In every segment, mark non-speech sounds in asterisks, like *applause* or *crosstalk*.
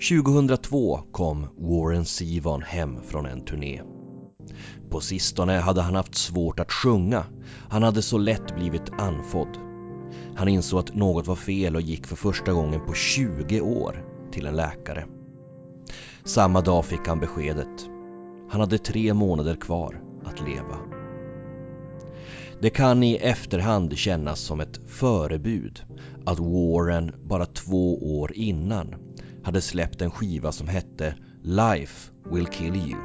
2002 kom Warren Zevon hem från en turné. På sistone hade han haft svårt att sjunga. Han hade så lätt blivit andfådd. Han insåg att något var fel och gick för första gången på 20 år till en läkare. Samma dag fick han beskedet. Han hade tre månader kvar att leva. Det kan i efterhand kännas som ett förebud att Warren bara två år innan hade släppt en skiva som hette Life Will Kill You.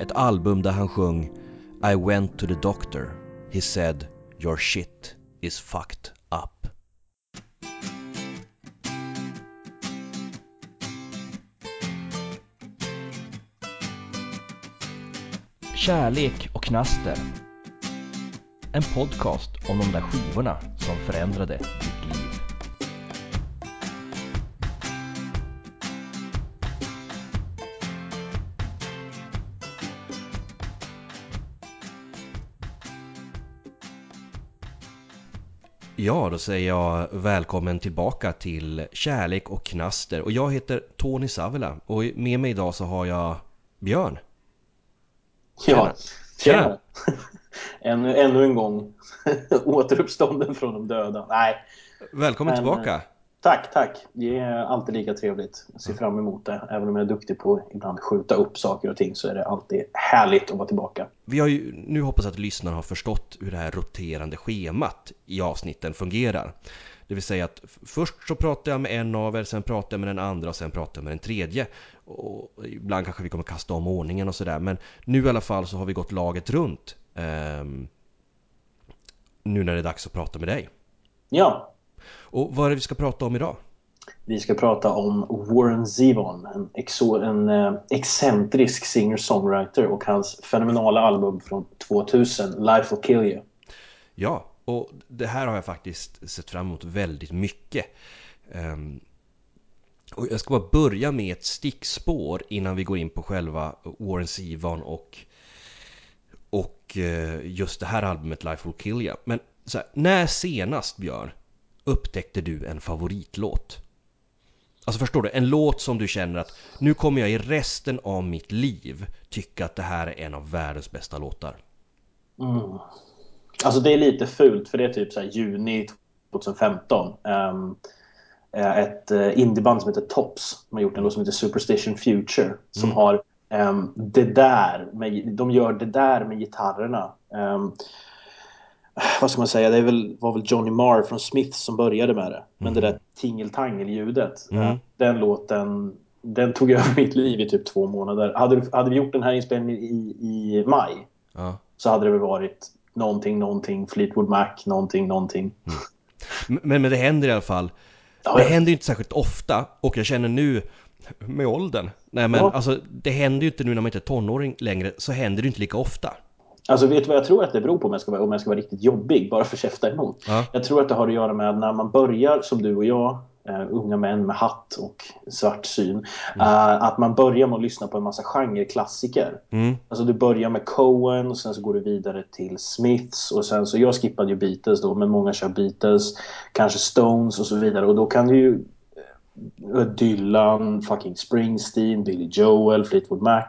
Ett album där han sjöng I went to the doctor. He said your shit is fucked up. Kärlek och knaster. En podcast om de där skivorna som förändrade Ja, då säger jag välkommen tillbaka till Kärlek och knaster och jag heter Tony Savela och med mig idag så har jag Björn. Ja, tjena! *laughs* ännu, ännu en gång *laughs* återuppstånden från de döda. Nej. Välkommen Men, tillbaka! Tack, tack. Det är alltid lika trevligt. Jag ser fram emot det. Även om jag är duktig på att ibland skjuta upp saker och ting så är det alltid härligt att vara tillbaka. Vi har ju nu hoppas att lyssnarna har förstått hur det här roterande schemat i avsnitten fungerar. Det vill säga att först så pratar jag med en av er, sen pratar jag med den andra och sen pratar jag med den tredje. Och ibland kanske vi kommer kasta om ordningen och sådär men nu i alla fall så har vi gått laget runt. ehm, nu när det är dags att prata med dig. Ja, Och vad är det vi ska prata om idag? vi ska prata om Warren Zevon. En, exo, en eh, excentrisk singer-songwriter och hans fenomenala album från 2000, Life Will Kill You. Ja, och det här har jag faktiskt sett fram emot väldigt mycket. Ehm, och jag ska bara börja med ett stickspår innan vi går in på själva Warren Zevon och, och eh, just det här albumet Life Will Kill You. Men här, när senast Björn upptäckte du en favoritlåt? Alltså förstår du? En låt som du känner att nu kommer jag i resten av mitt liv tycka att det här är en av världens bästa låtar. Mm. Alltså det är lite fult för det är typ så juni 2015. Um, ett uh, indieband som heter Tops. De har gjort en låt som heter Superstition Future. Som Mm. har um, det där. Med, de gör det där med gitarrerna. Um, vad ska man säga? Det väl, var väl Johnny Marr från Smith som började med det. Men det där tingeltangel-ljudet. Mm. den låten den tog *laughs* över mitt liv i typ två månader. Hade, hade vi gjort den här inspelningen i, i maj Ja. så hade det väl varit någonting, någonting, Fleetwood Mac, någonting, någonting. Men, men det händer i alla fall. Ja, Det händer ju inte särskilt ofta och jag känner nu med åldern. Nej men Ja. alltså det händer ju inte nu när man inte är tonåring längre så händer det inte lika ofta. Alltså vet du vad jag tror att det beror på om jag ska vara, om jag ska vara riktigt jobbig, bara för att käfta emot? Ja. Jag tror att det har att göra med att när man börjar, som du och jag, eh, unga män med hatt och svart syn, eh, att man börjar med att lyssna på en massa genreklassiker. Mm. Alltså du börjar med Cohen och sen så går du vidare till Smiths och sen så, jag skippade ju Beatles då, men många kör Beatles, kanske Stones och så vidare och då kan du ju Dylan, fucking Springsteen, Billy Joel, Fleetwood Mac.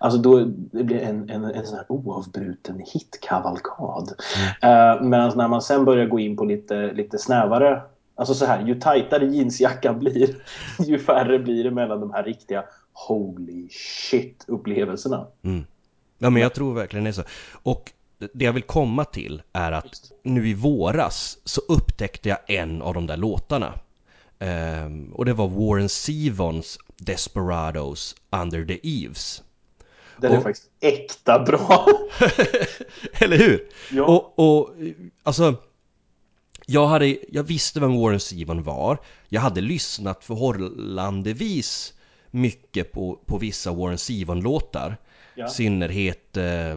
Alltså då det blir en, en, en sån här oavbruten hitkavalkad. Mm. Medan när man sen börjar gå in på lite, lite snävare Alltså så här, ju tajtare jeansjackan blir, *laughs* ju färre blir det mellan de här riktiga holy shit upplevelserna. Mm. Ja men jag tror verkligen det är så. Och det jag vill komma till är att nu i våras så upptäckte jag en av de där låtarna. Ehm, och det var Warren Zevons Desperados Under the Eaves. Den är Och- faktiskt äkta bra. *laughs* Eller hur? Ja. Och, och alltså jag, hade, jag visste vem Warren Zevon var. Jag hade lyssnat förhållandevis mycket på, på vissa Warren Zevon-låtar. Ja. I synnerhet eh,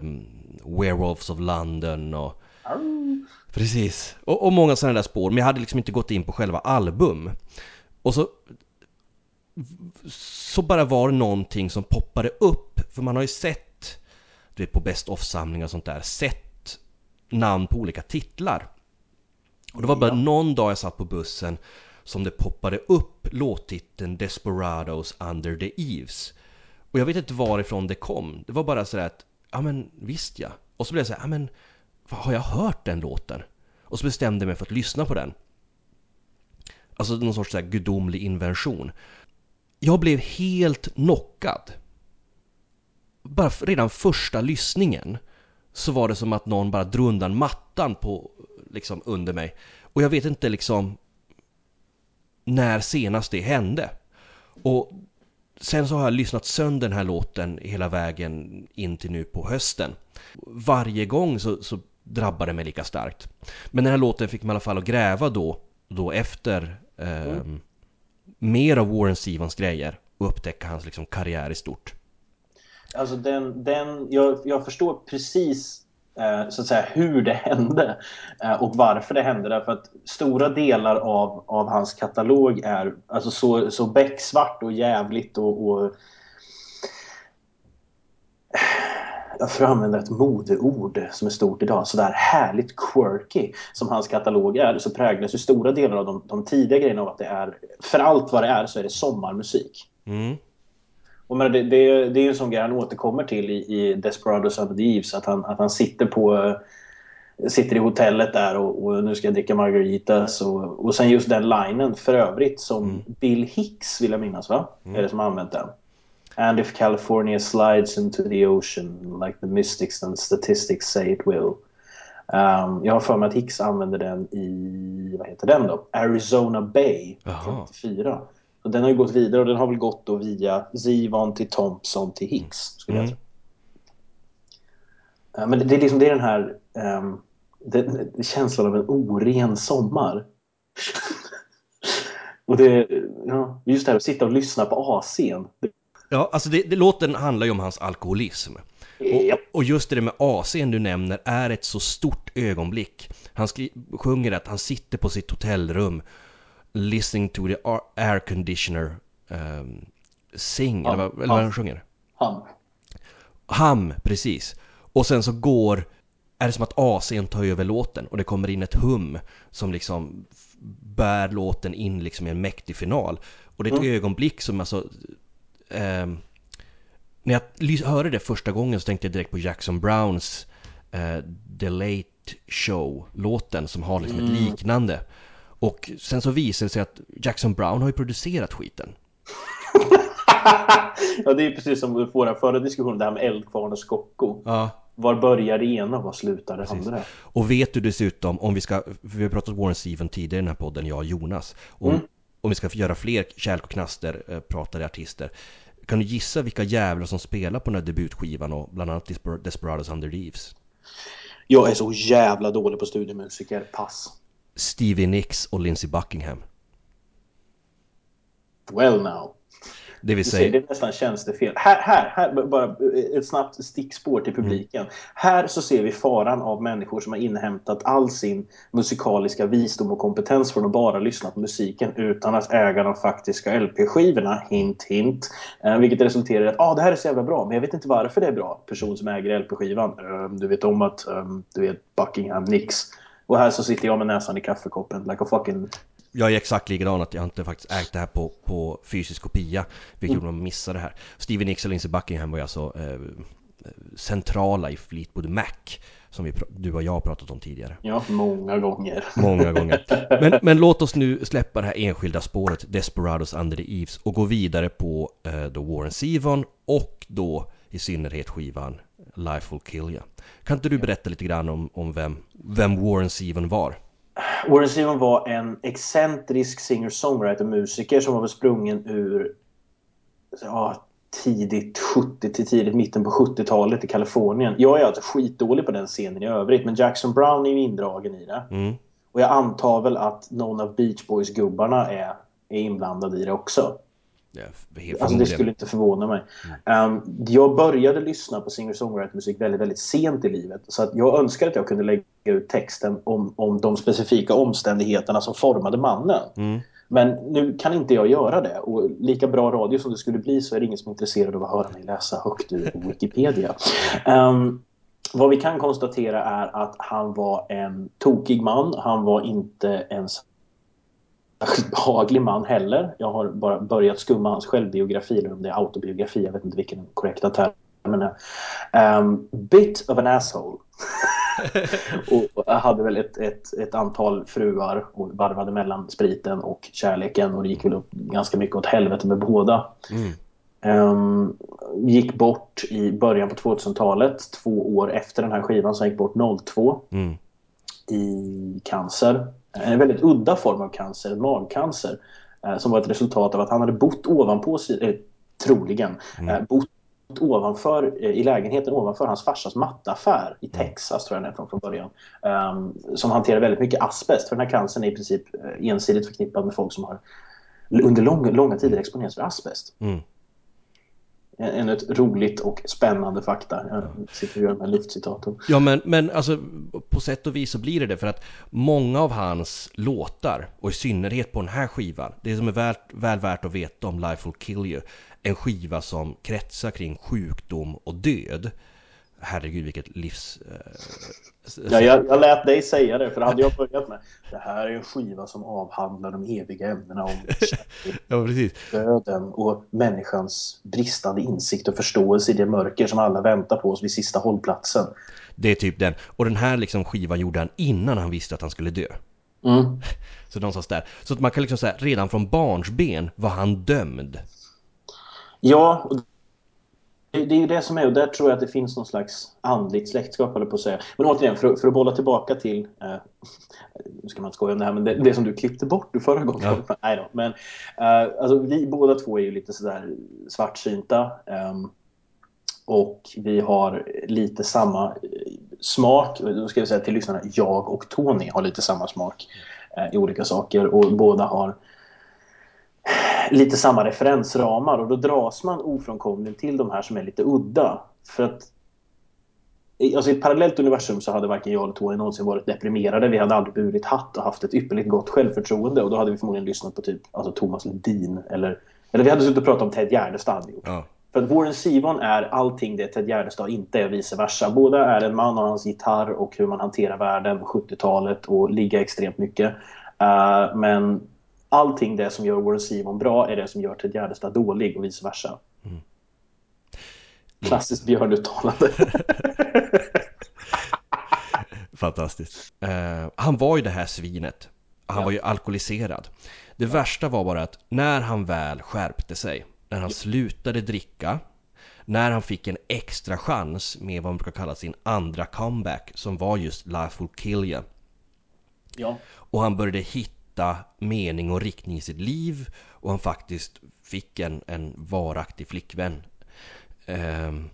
Werewolves of London och Au. Precis. Och, och många sådana där spår. Men jag hade liksom inte gått in på själva album. Och så... Så bara var det någonting som poppade upp. För man har ju sett, du vet på Best of-samlingar och sånt där, sett namn på olika titlar. Och det var bara Ja. någon dag jag satt på bussen som det poppade upp låttiteln Desperados Under the Eaves. Och jag vet inte varifrån det kom. Det var bara så att, ja men visst ja. Och så blev jag så här, ja men har jag hört den låten? Och så bestämde jag mig för att lyssna på den. Alltså någon sorts så här gudomlig invention. Jag blev helt knockad. Bara redan första lyssningen så var det som att någon bara drog undan mattan på, liksom under mig. Och jag vet inte liksom när senast det hände. Och sen så har jag lyssnat sönder den här låten hela vägen in till nu på hösten. Varje gång så, så drabbar det mig lika starkt. Men den här låten fick mig i alla fall att gräva då, då efter eh, mm. mer av Warren Stevens grejer och upptäcka hans liksom, karriär i stort. Alltså den, den jag, jag förstår precis eh, så att säga hur det hände eh, och varför det hände. Därför att stora delar av, av hans katalog är alltså så, så becksvart och jävligt och, och för att använda ett modeord som är stort idag, sådär härligt quirky som hans katalog är, så präglas ju stora delar av de, de tidiga grejerna av att det är, för allt vad det är, så är det sommarmusik. Mm. Och men det, det, det är ju en sån grej han återkommer till i, i Desperados of the Eves, att han, att han sitter på sitter i hotellet där och, och, nu ska jag dricka margaritas och, och sen just den linen för övrigt som mm. Bill Hicks vill jag minnas va? Mm. Är det som har använt den? And if California slides into the ocean like the mystics and statistics say it will. Um, jag har för mig att Hicks använde den i, vad heter den då? Arizona Bay 54. Och den har ju gått vidare och den har väl gått då via Zivon till Thompson till Hicks. Skulle mm. jag säga. Uh, men det, är liksom det är den här um, det, det, känslan av en oren sommar. *laughs* och det, ja, just det här att sitta och lyssna på AC'n. Ja, alltså det, det, låten handlar ju om hans alkoholism. Och, och just det med AC'n du nämner är ett så stort ögonblick. Han skri- sjunger att han sitter på sitt hotellrum listening to the air conditioner um, sing, eller, vad, eller vad han sjunger? Ham. Ham, precis. Och sen så går, är det som att AC'n tar över låten och det kommer in ett hum som liksom bär låten in liksom i en mäktig final. Och det är ett mm. ögonblick som alltså eh, när jag hörde det första gången så tänkte jag direkt på Jackson Browns eh, The Late Show-låten som har liksom mm. ett liknande. Och sen så visade det sig att Jackson Brown har ju producerat skiten. *laughs* ja, det är precis som vår förra diskussion, det här med Eldkvarn och Skocko. Ja. Var börjar det ena och var slutar det andra? Och vet du dessutom, om vi ska, vi har pratat Warren Steven tidigare i den här podden, jag och Jonas. Om, mm. om vi ska göra fler kärlek och knaster eh, pratade artister. Kan du gissa vilka jävlar som spelar på den här debutskivan och bland annat Desper Desperados Under Leaves? Jag är så jävla dålig på studiemusiker, pass. Stevie Nicks och Lindsey Buckingham. Well now. Det vill säga... det är nästan tjänstefel. Här, här, här, bara ett snabbt stickspår till publiken. Mm. Här så ser vi faran av människor som har inhämtat all sin musikaliska visdom och kompetens från att bara lyssna på musiken utan att äga de faktiska LP-skivorna. Hint, hint. Eh, vilket resulterar i att ah, det här är så jävla bra, men jag vet inte varför det är bra. Person som äger LP-skivan. Um, du vet om att um, du vet Buckingham Nicks. Och här så sitter jag med näsan i kaffekoppen like a fucking jag är exakt likadan att jag inte faktiskt ägt det här på, på fysisk kopia. Vilket mm. gjorde att man missade det här. Steven Nicks och Lindsey Buckingham var ju alltså eh, centrala i Fleetwood Mac. Som vi, du och jag har pratat om tidigare. Ja, många gånger. Många gånger. *laughs* Men, men låt oss nu släppa det här enskilda spåret Desperados Under the Eaves och gå vidare på eh, då Warren Zevon och då i synnerhet skivan Life Will Kill You. Kan inte du berätta lite grann om, om vem, vem Warren Zevon var? Warren Zevon var en excentrisk singer-songwriter-musiker som var väl sprungen ur ja, tidigt 70 till tidigt mitten på 70-talet i Kalifornien. Jag är alltså skitdålig på den scenen i övrigt men Jackson Brown är ju indragen i det. Mm. Och jag antar väl att någon av Beach Boys-gubbarna är, är inblandad i det också. Ja, alltså det skulle inte förvåna mig. Mm. Um, jag började lyssna på singer-songwriter-musik väldigt, väldigt sent i livet. Så att jag önskar att jag kunde lägga ut texten om, om de specifika omständigheterna som formade mannen. Mm. Men nu kan inte jag göra det. Och lika bra radio som det skulle bli så är det ingen som är intresserad av att höra mig läsa högt ur Wikipedia. Um, vad vi kan konstatera är att han var en tokig man. Han var inte ens särskilt behaglig man heller. Jag har bara börjat skumma hans självbiografi, eller om det är autobiografi, jag vet inte vilken den korrekta termen är. Um, bit of an asshole. *laughs* och hade väl ett, ett, ett, antal fruar och varvade mellan spriten och kärleken och det gick väl upp ganska mycket åt helvete med båda. Mm. Um, gick bort i början på 2000-talet, två år efter den här skivan som gick bort 02 mm. i cancer. En väldigt udda form av cancer, magcancer, uh, som var ett resultat av att han hade bott ovanpå, eh, troligen, mm. bott ovanför, eh, i lägenheten ovanför hans farsas mattaffär i mm. Texas tror jag den är från, från början. Um, som hanterar väldigt mycket asbest. För den här cancern är i princip ensidigt förknippad med folk som har under lång, långa tider exponerats för asbest. Mm ännu ett roligt och spännande fakta. Jag sitter och gör de här luftcitaten. Ja, men, men alltså på sätt och vis så blir det det för att många av hans låtar, och i synnerhet på den här skivan, det som är väl, väl värt att veta om Life Will Kill You, en skiva som kretsar kring sjukdom och död herregud vilket livs... Eh, ja, jag, jag lät dig säga det, för hade jag *laughs* börjat med det här är en skiva som avhandlar de eviga ämnena om *laughs* ja, precis. döden och människans bristande insikt och förståelse i det mörker som alla väntar på oss vid sista hållplatsen. Det är typ den. Och den här liksom skivan gjorde han innan han visste att han skulle dö. Mm. *laughs* Så någonstans där. Så att man kan liksom säga redan från barnsben var han dömd. Ja, det är ju det som är, och där tror jag att det finns någon slags andligt släktskap, eller på att säga. Men återigen, för, för att bolla tillbaka till, eh, nu ska man inte skoja om det här, men det, det som du klippte bort du förra gången. Ja. *laughs* Nej då, men eh, alltså, vi båda två är ju lite sådär svartsynta. Eh, och vi har lite samma eh, smak, då ska jag säga till lyssnarna, jag och Tony har lite samma smak eh, i olika saker och båda har lite samma referensramar och då dras man ofrånkomligen till de här som är lite udda. För att Alltså I ett parallellt universum så hade varken jag eller Tony någonsin varit deprimerade. Vi hade aldrig burit hatt och haft ett ypperligt gott självförtroende. Och då hade vi förmodligen lyssnat på typ alltså Thomas Ledin. Eller, eller vi hade suttit och pratat om Ted Gärdestad. Ja. För att Warren Sivon är allting det Ted Gärdestad inte är och vice versa. Båda är en man och hans gitarr och hur man hanterar världen på 70-talet och ligga extremt mycket. Uh, men allting det som gör Warren Simon bra är det som gör Ted Gärdestad dålig och vice versa. Mm. Klassiskt björnuttalande. *laughs* Fantastiskt. Uh, han var ju det här svinet. Han ja. var ju alkoholiserad. Det värsta var bara att när han väl skärpte sig, när han ja. slutade dricka, när han fick en extra chans med vad man brukar kalla sin andra comeback som var just Life Will Kill You. Ja. Och han började hitta hitta mening och riktning i sitt liv och han faktiskt fick en, en varaktig flickvän. Um,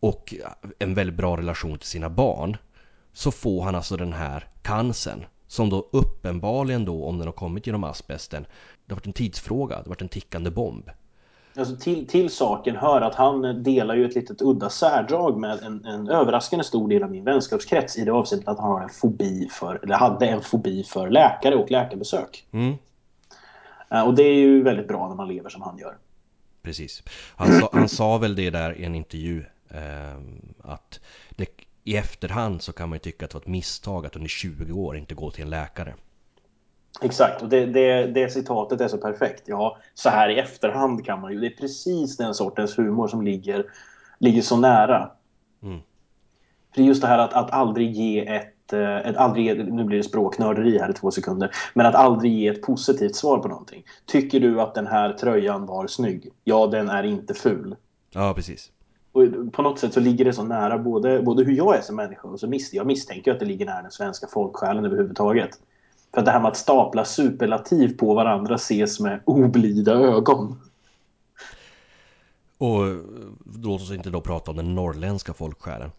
och en väldigt bra relation till sina barn. Så får han alltså den här cancern. Som då uppenbarligen då, om den har kommit genom asbesten, det har varit en tidsfråga, det har varit en tickande bomb. Alltså till, till saken hör att han delar ju ett litet udda särdrag med en, en överraskande stor del av min vänskapskrets i det avseendet att han har en fobi för, eller hade en fobi för läkare och läkarbesök. Mm. Uh, och det är ju väldigt bra när man lever som han gör. Precis. Han sa, han sa väl det där i en intervju eh, att det, i efterhand så kan man ju tycka att det var ett misstag att under 20 år inte gå till en läkare. Exakt, och det, det, det citatet är så perfekt. Ja, så här i efterhand kan man ju. Det är precis den sortens humor som ligger, ligger så nära. Mm. För just det här att, att aldrig ge ett, eh, ett aldrig, nu blir det språknörderi här i två sekunder, men att aldrig ge ett positivt svar på någonting. Tycker du att den här tröjan var snygg? Ja, den är inte ful. Ja, precis. Och på något sätt så ligger det så nära både, både hur jag är som människa och så mis jag misstänker att det ligger nära den svenska folksjälen överhuvudtaget. För det här med att stapla superlativ på varandra ses med oblida ögon. Och låt oss inte då prata om den norrländska folksjälen.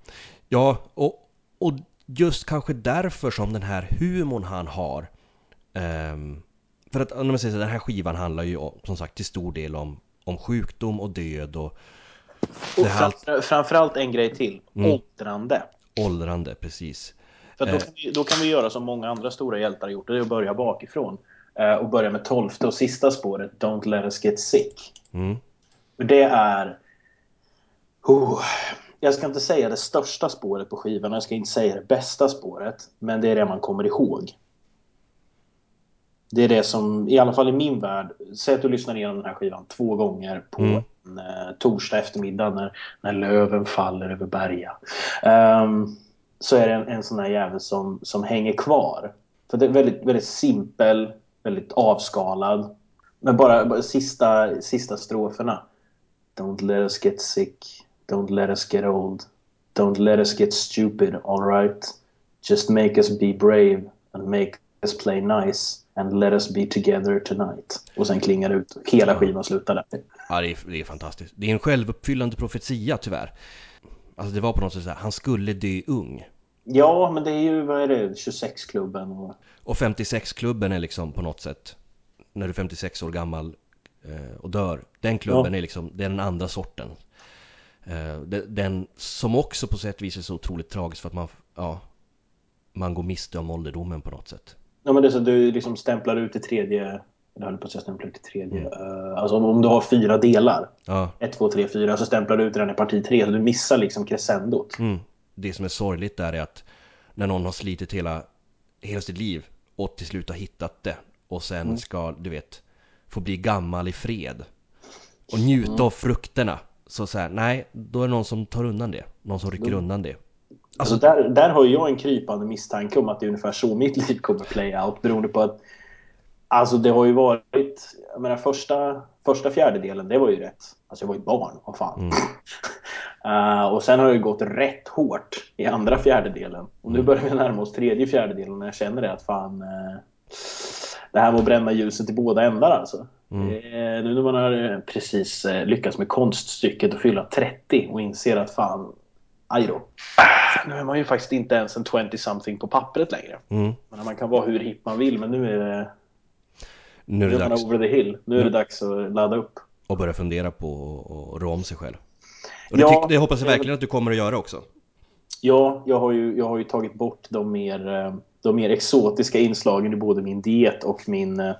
Ja, och, och just kanske därför som den här humorn han har. Um, för att om man säger så, den här skivan handlar ju som sagt till stor del om, om sjukdom och död och... och framför, framförallt en grej till. Mm. Åldrande. Åldrande, precis. För då, eh. kan vi, då kan vi göra som många andra stora hjältar har gjort, det är att börja bakifrån. Eh, och börja med tolfte och sista spåret, Don't let us get sick. Mm. Det är... Oh, jag ska inte säga det största spåret på skivan, jag ska inte säga det bästa spåret, men det är det man kommer ihåg. Det är det som, i alla fall i min värld, säg att du lyssnar igenom den här skivan två gånger på Mm. en eh, torsdag eftermiddag när, när löven faller över berga. Ehm, så är det en, en sån här jävel som, som hänger kvar. För det är väldigt, väldigt simpel, väldigt avskalad. Men bara, bara sista, sista stroferna. Don't let us get sick. Don't let us get old. Don't let us get stupid, alright? Just make us be brave and make us play nice and let us be together tonight. Och sen klingar det ut. Hela skivan slutar där. Ja, det är, det är fantastiskt. Det är en självuppfyllande profetia tyvärr. Alltså det var på något sätt så här, han skulle dö ung. Ja, men det är ju, vad är det, 26-klubben och... Och 56-klubben är liksom på något sätt, när du är 56 år gammal eh, och dör, den klubben är liksom, det är den andra sorten. Eh, det- den som också på sätt och vis är så otroligt tragisk för att man, ja, man går miste om ålderdomen på något sätt. Ja, men det är så du liksom stämplar ut i tredje... Jag höll på att säga stämplar ut i tredje. Eh, alltså om, om du har fyra delar. Ja, 1, 2, 3, 4. Så stämplar du ut den i parti 3. Så du missar liksom crescendot. mm. Det som är sorgligt där är att när någon har slitit hela, hela sitt liv och till slut har hittat det och sen ska, du vet, få bli gammal i fred och njuta av frukterna. Så så här, nej, då är det någon som tar undan det. Någon som rycker undan det. Alltså där, där har jag en krypande misstanke om att det är ungefär så mitt liv kommer play out. Beroende på att Alltså det har ju varit... Jag menar första, första fjärdedelen, det var ju rätt. Alltså jag var ju barn, vad fan. *laughs* Eh, och sen har det ju gått rätt hårt i andra fjärdedelen. Och nu börjar vi närma oss tredje fjärdedelen när jag känner det att fan... eh, det här var att bränna ljuset i båda ändar alltså. Eh, nu när man har eh, precis lyckats med konststycket att fylla 30 och inser att fan... Aj då. Nu är man ju faktiskt inte ens en 20-something på pappret längre. Mm. Man kan vara hur hipp man vill, men nu är det... Nu är det dags over the hill. Nu är det dags att ladda upp. att börja fundera på att rå om sig själv. Och det, Ja, tyck, det hoppas jag det- verkligen att du kommer att göra också. Ja, jag har ju, jag har ju tagit bort de mer, eh, de mer exotiska inslagen i både min diet och min eh,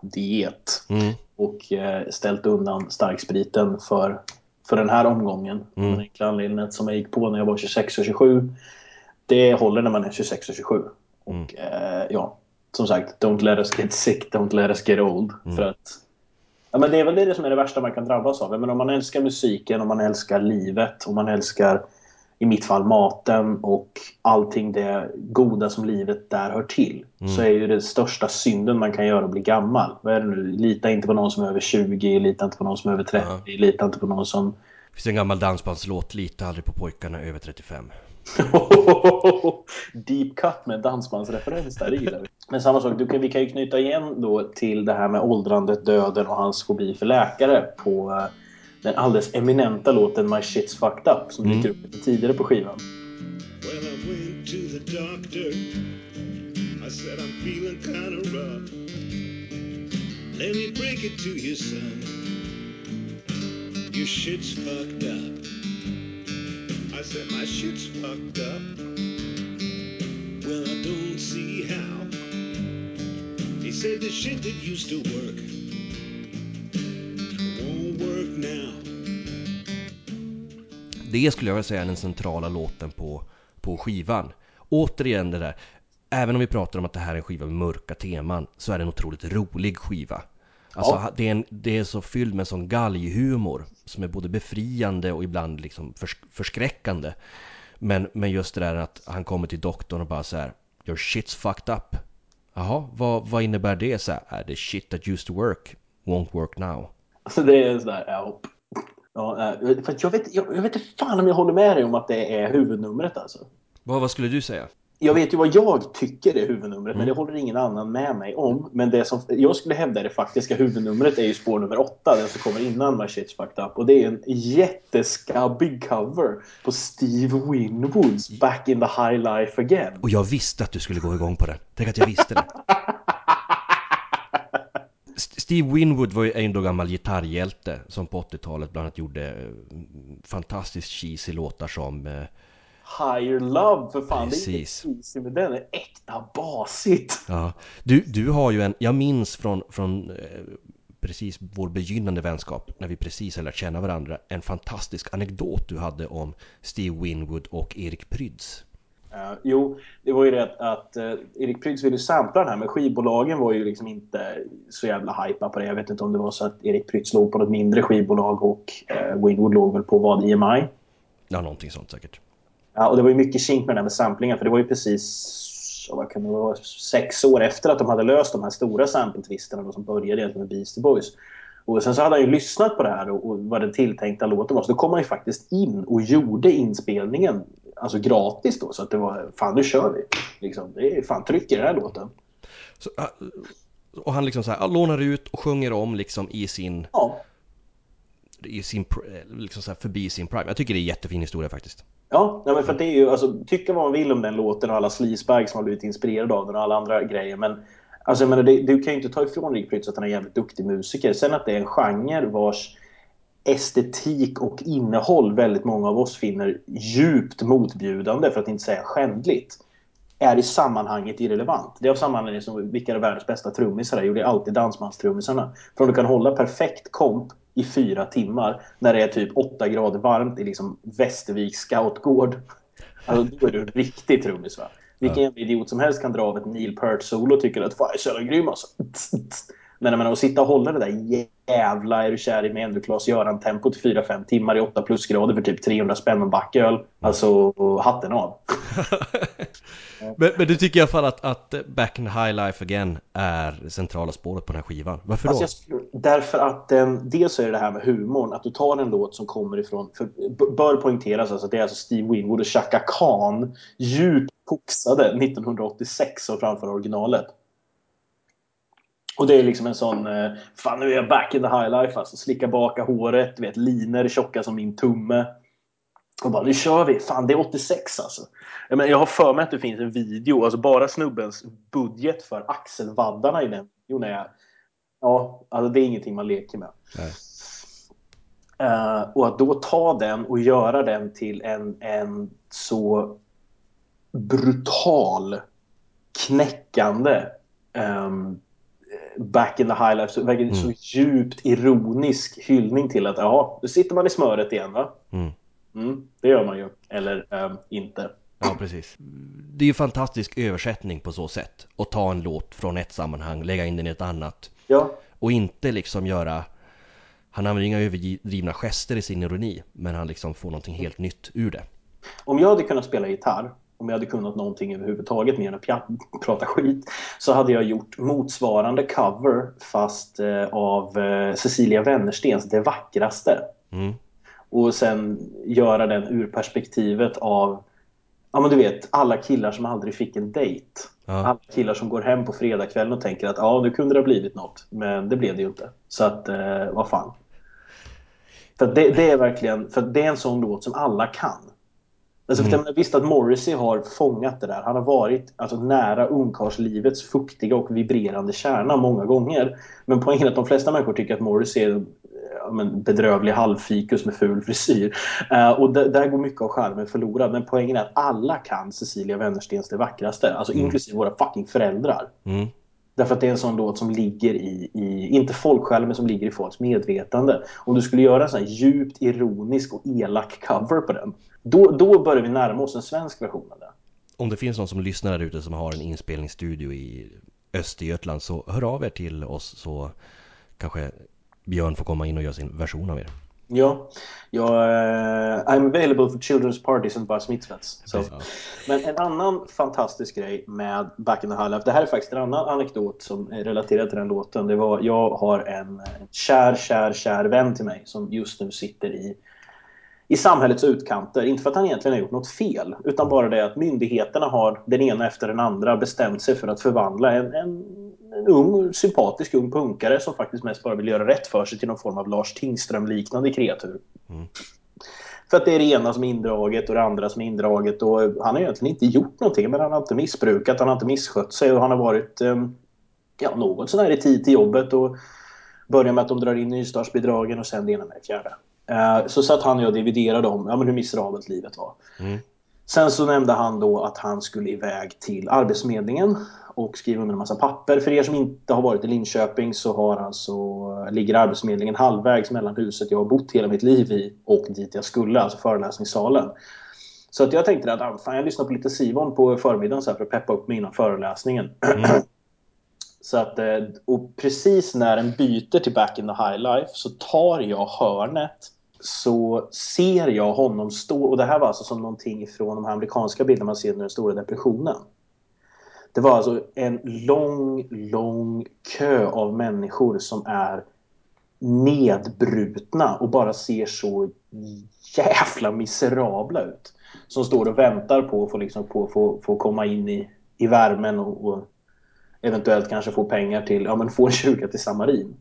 diet. Mm. Och eh, ställt undan starkspriten för, för den här omgången. Mm. Den enkla anledningen som jag gick på när jag var 26 och 27. Det håller när man är 26 och 27. Och Mm. eh, ja, som sagt, don't let us get sick, don't let us get old. Mm. För att Ja, men det är väl det som är det värsta man kan drabbas av. Men om man älskar musiken, om man älskar livet, om man älskar i mitt fall maten och allting det goda som livet där hör till. Så är ju det största synden man kan göra att bli gammal. Vad är det nu? Lita inte på någon som är över 20, lita inte på någon som är över 30, Ja. lita inte på någon som... Det finns en gammal dansbandslåt, lita aldrig på pojkarna över 35. *laughs* Deep cut med dansbandsreferens där, det gillar vi. Men samma sak, du kan, vi kan ju knyta igen då till det här med åldrandet, döden och hans fobi för läkare på eh, den alldeles eminenta låten My Shit's Fucked Up som dyker upp lite tidigare på skivan. Well, I went to the doctor. I said, I'm feeling kind of rough. Let me break it to you, son. Your shit's fucked up. I said, My shit's fucked up. Well, I don't see how. He said, The shit that used to work won't work now. Det skulle jag vilja säga är den centrala låten på, på skivan. Återigen det där, även om vi pratar om att det här är en skiva med mörka teman, så är det en otroligt rolig skiva. Alltså Ja. det, är en, det är så fylld med sån galghumor som är både befriande och ibland liksom förs förskräckande. Men, men just det där att han kommer till doktorn och bara så här Your shit's fucked up. Jaha, vad, vad innebär det? Så här, "Ah, the shit that used to work won't work now. Alltså det är sådär, ja. ja eh, för jag, vet, jag, jag vet inte fan om jag håller med dig om att det är huvudnumret alltså. Vad, vad skulle du säga? Jag vet ju vad jag tycker är huvudnumret, men Mm. det håller ingen annan med mig om. Men det som jag skulle hävda är det faktiska huvudnumret är ju spår nummer åtta, den som kommer innan My Shit's Fucked Up. Och det är en jätteskabbig cover på Steve Winwoods Back in the High Life Again. Och jag visste att du skulle gå igång på det. Tänk att jag visste det. *laughs* Steve Winwood var ju en då gammal gitarrhjälte som på 80-talet bland annat gjorde eh, fantastiskt cheesy låtar som eh, Higher Love, för fan. Precis. Det är inte cheesy, men den är äkta basigt. Ja, du, du har ju en, jag minns från, från eh, precis vår begynnande vänskap, när vi precis har lärt känna varandra, en fantastisk anekdot du hade om Steve Winwood och Erik Prydz. Uh, jo, det var ju det att, att uh, Erik Prydz ville sampla den här men skivbolagen var ju liksom inte så jävla hypa på det. Jag vet inte om det var så att Erik Prydz låg på något mindre skivbolag och uh, Wingwood låg väl på vad, EMI? Ja, någonting sånt säkert. Ja, och det var ju mycket kink med där med samplingen för det var ju precis vad kan det vara, sex år efter att de hade löst de här stora sample-twisterna som började egentligen med Beastie Boys. Och sen så hade han ju lyssnat på det här och, och vad den tilltänkta låten var. Så då kom han ju faktiskt in och gjorde inspelningen alltså gratis då. Så att det var, fan nu kör vi. Liksom, det är fan tryck i den här låten. Så, äh, och han liksom så här, lånar ut och sjunger om liksom i sin... Ja. I sin, liksom så här, förbi sin prime. Jag tycker det är en jättefin historia faktiskt. Ja, nej, men för det är ju, alltså, tycka vad man vill om den låten och alla sleazebags som har blivit inspirerade av den och alla andra grejer. Men alltså, jag menar, det, du kan ju inte ta ifrån Rick Prytz att han är en jävligt duktig musiker. Sen att det är en genre vars estetik och innehåll väldigt många av oss finner djupt motbjudande, för att inte säga skändligt, är i sammanhanget irrelevant. Det är av samma anledning som vilka är världens bästa trummisar är. Jo, det är alltid dansbandstrummisarna. För om du kan hålla perfekt komp i fyra timmar när det är typ åtta grader varmt i liksom Västervik scoutgård. Alltså, då är du en riktig trummis va? Vilken ja. idiot som helst kan dra av ett Neil Peart-solo och tycker att fan jag är så jävla grym alltså. Men, att sitta och hålla det där jävla är du kär i mig ändå Klas Göran-tempot i 4-5 timmar i 8 plusgrader för typ 300 spänn och backöl. Alltså hatten av. *laughs* men, men, du tycker i alla fall att, att Back in the High Life Again är centrala spåret på den här skivan. Varför då? Alltså jag, därför att den, dels är det det här med humorn. Att du tar en låt som kommer ifrån, för, bör poängteras alltså att det är alltså Steve Winwood och Chaka Khan djupt koksade 1986 och framför originalet. Och det är liksom en sån, eh, fan nu är jag back in the high life alltså. Slicka baka håret, vet liner tjocka som min tumme. Och bara nu kör vi, fan det är 86 alltså. Menar, jag har för mig att det finns en video, alltså bara snubbens budget för axelvaddarna i den videon är... Ja, alltså det är ingenting man leker med. Uh, och att då ta den och göra den till en, en så brutal, knäckande um, back in the high life. Så, mm. så djupt ironisk hyllning till att jaha, nu sitter man i smöret igen va? Mm. Mm, det gör man ju. Eller um, inte. Ja, precis. Det är ju fantastisk översättning på så sätt. Att ta en låt från ett sammanhang, lägga in den i ett annat. Ja. Och inte liksom göra... Han använder inga överdrivna gester i sin ironi, men han liksom får någonting helt nytt ur det. Om jag hade kunnat spela gitarr om jag hade kunnat någonting överhuvudtaget mer än att *laughs* prata skit så hade jag gjort motsvarande cover fast eh, av eh, Cecilia Wennerstens Det vackraste. Mm. Och sen göra den ur perspektivet av Ja men du vet, alla killar som aldrig fick en dejt. Ja. Alla killar som går hem på fredagskvällen och tänker att ja, nu kunde det ha blivit något. Men det blev det ju inte. Så att, eh, vad fan. För det, det, är verkligen, för det är en sån låt som alla kan. Alltså, mm. för visst att Morrissey har fångat det där. Han har varit alltså, nära ungkarlslivets fuktiga och vibrerande kärna många gånger. Men poängen är att de flesta människor tycker att Morrissey är en bedrövlig halvfikus med ful frisyr. Uh, och där går mycket av charmen förlorad. Men poängen är att alla kan Cecilia Wennerstens Det vackraste. Alltså mm. inklusive våra fucking föräldrar. Mm. Därför att det är en sån låt som ligger i, i inte folksjälen, men som ligger i folks medvetande. Om du skulle göra en sån här djupt ironisk och elak cover på den, då, då börjar vi närma oss en svensk version av det. Om det finns någon som lyssnar där ute som har en inspelningsstudio i Östergötland så hör av er till oss så kanske Björn får komma in och göra sin version av er. Ja, jag, uh, I'm available for children's parties and bar mitzvahs. So. Ja. Men en annan fantastisk grej med Back in the High Life, det här är faktiskt en annan anekdot som är relaterad till den låten. Det var, jag har en kär, kär, kär vän till mig som just nu sitter i i samhällets utkanter. Inte för att han egentligen har gjort något fel, utan bara det att myndigheterna har den ena efter den andra bestämt sig för att förvandla en, en, en ung, sympatisk ung punkare som faktiskt mest bara vill göra rätt för sig till någon form av Lars Tingström-liknande kreatur. Mm. För att det är det ena som är indraget och det andra som är indraget och han har egentligen inte gjort någonting men han har inte missbrukat, han har inte misskött sig och han har varit eh, ja, något sånär i tid till jobbet och börjar med att de drar in nystartsbidragen och sen det ena med det fjärde. Eh, så satt han och jag dividerade om ja, men hur miserabelt livet var. Mm. Sen så nämnde han då att han skulle iväg till Arbetsförmedlingen och skriva under en massa papper. För er som inte har varit i Linköping så har alltså, ligger Arbetsförmedlingen halvvägs mellan huset jag har bott hela mitt liv i och dit jag skulle, alltså föreläsningssalen. Så att jag tänkte att ah, fan, jag lyssnar på lite Sivon på förmiddagen så här för att peppa upp mig innan föreläsningen. *clears throat* så att, eh, och precis när den byter till Back in the High Life så tar jag hörnet så ser jag honom stå, och det här var alltså som någonting från de här amerikanska bilderna man ser under den stora depressionen. Det var alltså en lång, lång kö av människor som är nedbrutna och bara ser så jävla miserabla ut. Som står och väntar på att få, liksom, på, få, få komma in i, i värmen och, och eventuellt kanske få pengar till, ja men få en kyrka till Samarin.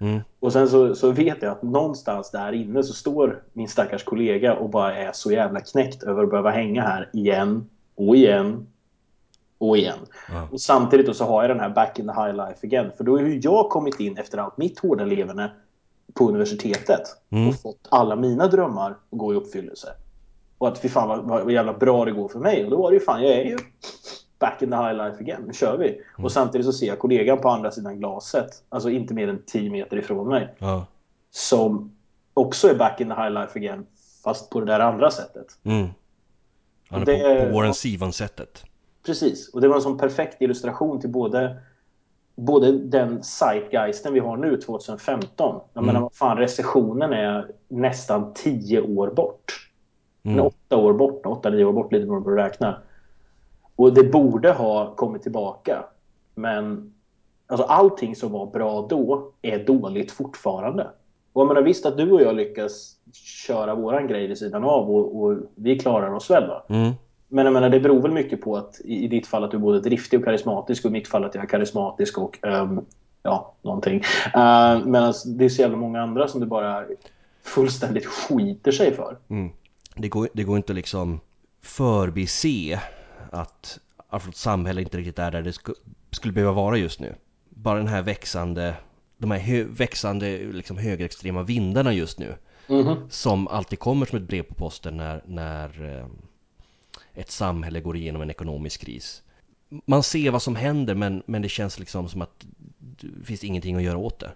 Mm. Och sen så, så vet jag att någonstans där inne så står min stackars kollega och bara är så jävla knäckt över att behöva hänga här igen och igen och igen. Ja. Och samtidigt då så har jag den här back in the high life again. För då har ju jag kommit in efter allt mitt hårda leverne på universitetet Mm. och fått alla mina drömmar att gå i uppfyllelse. Och att fy fan vad, vad jävla bra det går för mig. Och då var det ju fan, jag är ju back in the high life again. Nu kör vi. Och samtidigt så ser jag kollegan på andra sidan glaset, alltså inte mer än 10 meter ifrån mig, Ja. som också är back in the high life again, fast på det där andra sättet. Mm. Han är Det- på, på Warren Zevon-sättet. Precis, och det var en sån perfekt illustration till både Både den zeitgeisten vi har nu 2015. Jag menar, vad fan, recessionen är nästan 10 år bort. Mm. åtta år bort, 8-9 år bort lite beroende på hur du räknar. Och det borde ha kommit tillbaka. Men alltså, allting som var bra då är dåligt fortfarande. Och jag menar, visst att du och jag lyckas köra våran grej vid sidan av och, och vi klarar oss väl va? Mm. Men jag menar, det beror väl mycket på att i, i ditt fall att du är både driftig och karismatisk och i mitt fall att jag är karismatisk och ehm, ja, någonting. Uh, Medan det är så jävla många andra som du bara fullständigt skiter sig för. Mm. Det, går, det går inte liksom förbise att, att vårt samhälle inte riktigt är där det sku, skulle behöva vara just nu. Bara den här växande, de här hö, växande liksom högerextrema vindarna just nu. Mhm. Som alltid kommer som ett brev på posten när, när eh, ett samhälle går igenom en ekonomisk kris. Man ser vad som händer men, men det känns liksom som att det finns ingenting att göra åt det.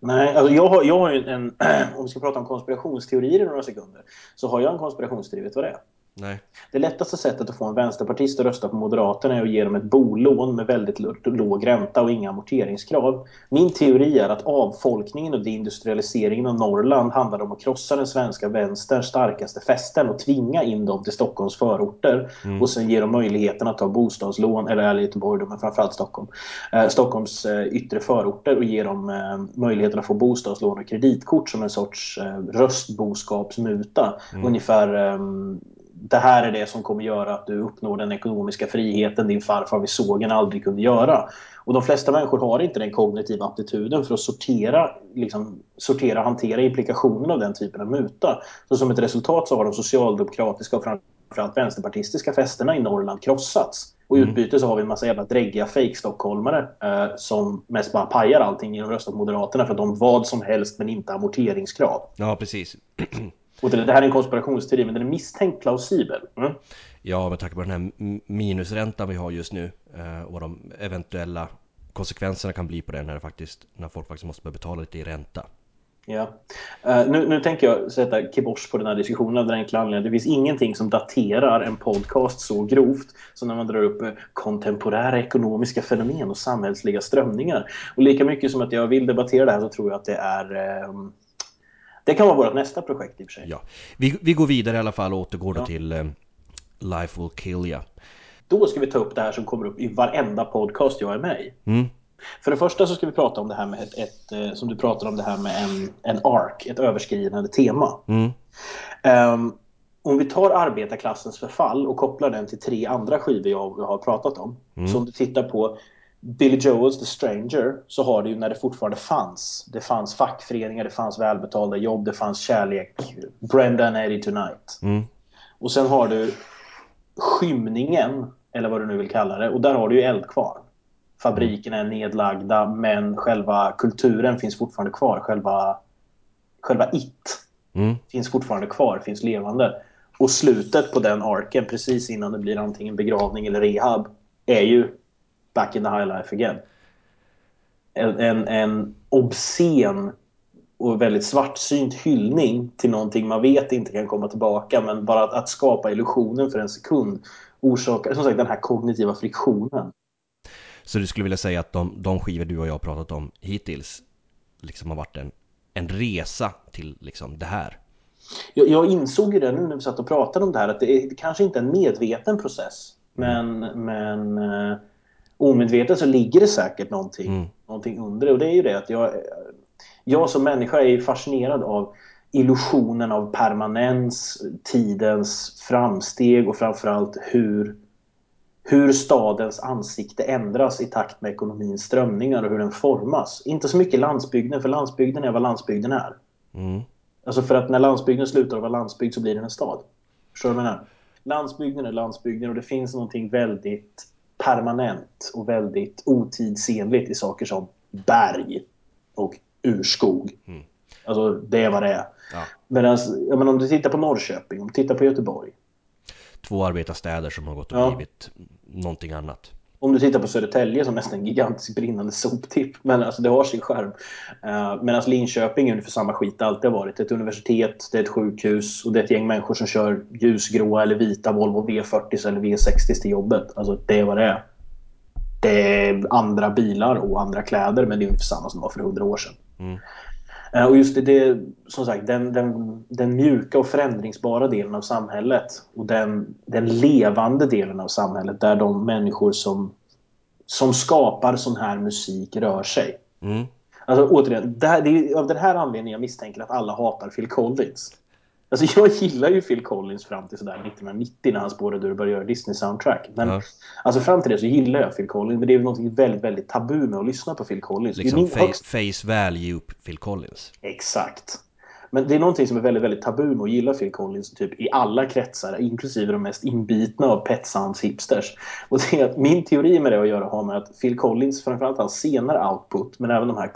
Nej, alltså jag har, jag har ju en, *clears throat* om vi ska prata om konspirationsteorier i några sekunder, så har jag en konspirationsteori, vet du vad det är? Nej. Det lättaste sättet att få en vänsterpartist att rösta på Moderaterna är att ge dem ett bolån med väldigt låg ränta och inga amorteringskrav. Min teori är att avfolkningen och deindustrialiseringen av Norrland handlar om att krossa den svenska vänsterns starkaste fästen och tvinga in dem till Stockholms förorter och sen ge dem möjligheten att ta bostadslån, eller eller Göteborg men framförallt Stockholm. Eh, Stockholms eh, yttre förorter och ge dem eh, möjligheten att få bostadslån och kreditkort som en sorts eh, röstboskapsmuta. Ungefär ehm, det här är det som kommer göra att du uppnår den ekonomiska friheten din farfar vid sågen aldrig kunde göra. Och de flesta människor har inte den kognitiva aptituden för att sortera, liksom, sortera hantera implikationen av den typen av muta. Så som ett resultat så har de socialdemokratiska och framförallt vänsterpartistiska fästena i Norrland krossats. Och i utbyte så har vi en massa jävla dräggiga fake-stockholmare eh, som mest bara pajar allting genom att rösta på Moderaterna för att de vad som helst men inte amorteringskrav. Ja, precis. *clears throat* Och det, här är en konspirationsteori men den är misstänkt plausibel. Mm. Ja, med tanke på den här minusräntan vi har just nu eh, och de eventuella konsekvenserna kan bli på den när, faktiskt, när folk faktiskt måste börja betala lite i ränta. Ja. Eh, nu, nu tänker jag sätta kibosh på den här diskussionen av den enkla anledningen. Det finns ingenting som daterar en podcast så grovt som när man drar upp eh, kontemporära ekonomiska fenomen och samhällsliga strömningar. Och lika mycket som att jag vill debattera det här så tror jag att det är ehm, det kan vara vårt nästa projekt i och för sig. Ja. Vi, vi går vidare i alla fall och återgår då Ja. till eh, Life Will Kill Ya. Då ska vi ta upp det här som kommer upp i varenda podcast jag är med i. Mm. För det första så ska vi prata om det här med ett, ett eh, som du pratade om det här med en, en ark, ett överskridande tema. Mm. Ehm, om vi tar arbetarklassens förfall och kopplar den till tre andra skivor jag har pratat om. Så om du tittar på Billy Joels The Stranger så har det ju när det fortfarande fanns. Det fanns fackföreningar, det fanns välbetalda jobb, det fanns kärlek. Brenda Eddie Tonight. Mm. Och sen har du skymningen, eller vad du nu vill kalla det. Och där har du ju Eldkvarn. Fabrikerna är nedlagda men själva kulturen finns fortfarande kvar. Själva, själva it Mm. finns fortfarande kvar, finns levande. Och slutet på den arken, precis innan det blir antingen begravning eller rehab, är ju Back in the High Life again. En, en, en obscen och väldigt svartsynt hyllning till någonting man vet inte kan komma tillbaka. Men bara att, att skapa illusionen för en sekund orsakar som sagt den här kognitiva friktionen. Så du skulle vilja säga att de, de skivor du och jag pratat om hittills liksom har varit en, en resa till liksom det här? Jag, jag insåg ju det nu när vi satt och pratade om det här att det, är, det kanske inte är en medveten process. Men, men eh, omedvetet så ligger det säkert någonting, Mm. någonting under det. Och det är ju det att jag, jag som människa är fascinerad av illusionen av permanens, tidens framsteg och framförallt hur, hur stadens ansikte ändras i takt med ekonomins strömningar och hur den formas. Inte så mycket landsbygden, för landsbygden är vad landsbygden är. Mm. Alltså för att när landsbygden slutar vara landsbygd så blir den en stad. Förstår du vad jag menar? Landsbygden är landsbygden och det finns någonting väldigt permanent och väldigt otidsenligt i saker som berg och urskog. Mm. Alltså det är vad det är. Ja. Medan, ja, men om du tittar på Norrköping, om du tittar på Göteborg. Två arbetarstäder som har gått och Ja. blivit någonting annat. Om du tittar på Södertälje som nästan en gigantisk brinnande soptipp. Men alltså det har sin skärm. Eh, uh, Medan Linköping är ungefär samma skit det alltid har varit. Det är ett universitet, det är ett sjukhus och det är ett gäng människor som kör ljusgråa eller vita Volvo V40 eller V60 till jobbet. Alltså det är vad det är. Det är andra bilar och andra kläder men det är ungefär samma som det var för hundra år sedan. Mm. Eh, Och just det, det som sagt, den, den, den mjuka och förändringsbara delen av samhället och den, den levande delen av samhället där de människor som, som skapar sån här musik rör sig. Mm. Alltså återigen, det, här, det är av den här anledningen jag misstänker att alla hatar Phil Collins. Alltså *laughs* jag gillar ju Phil Collins fram till sådär 1990 när han spårade ur och började göra Disney-soundtrack. Men Ja. alltså fram till det så gillar jag Phil Collins. Men det är ju något väldigt, väldigt tabu med att lyssna på Phil Collins. Liksom högst- face value Phil Collins. Exakt. Men det är någonting som är väldigt, väldigt tabu med att gilla Phil Collins typ i alla kretsar, inklusive de mest inbitna av Pet Sounds hipsters. Och det är att min teori med det att göra har med att Phil Collins, framförallt hans senare output, men även de här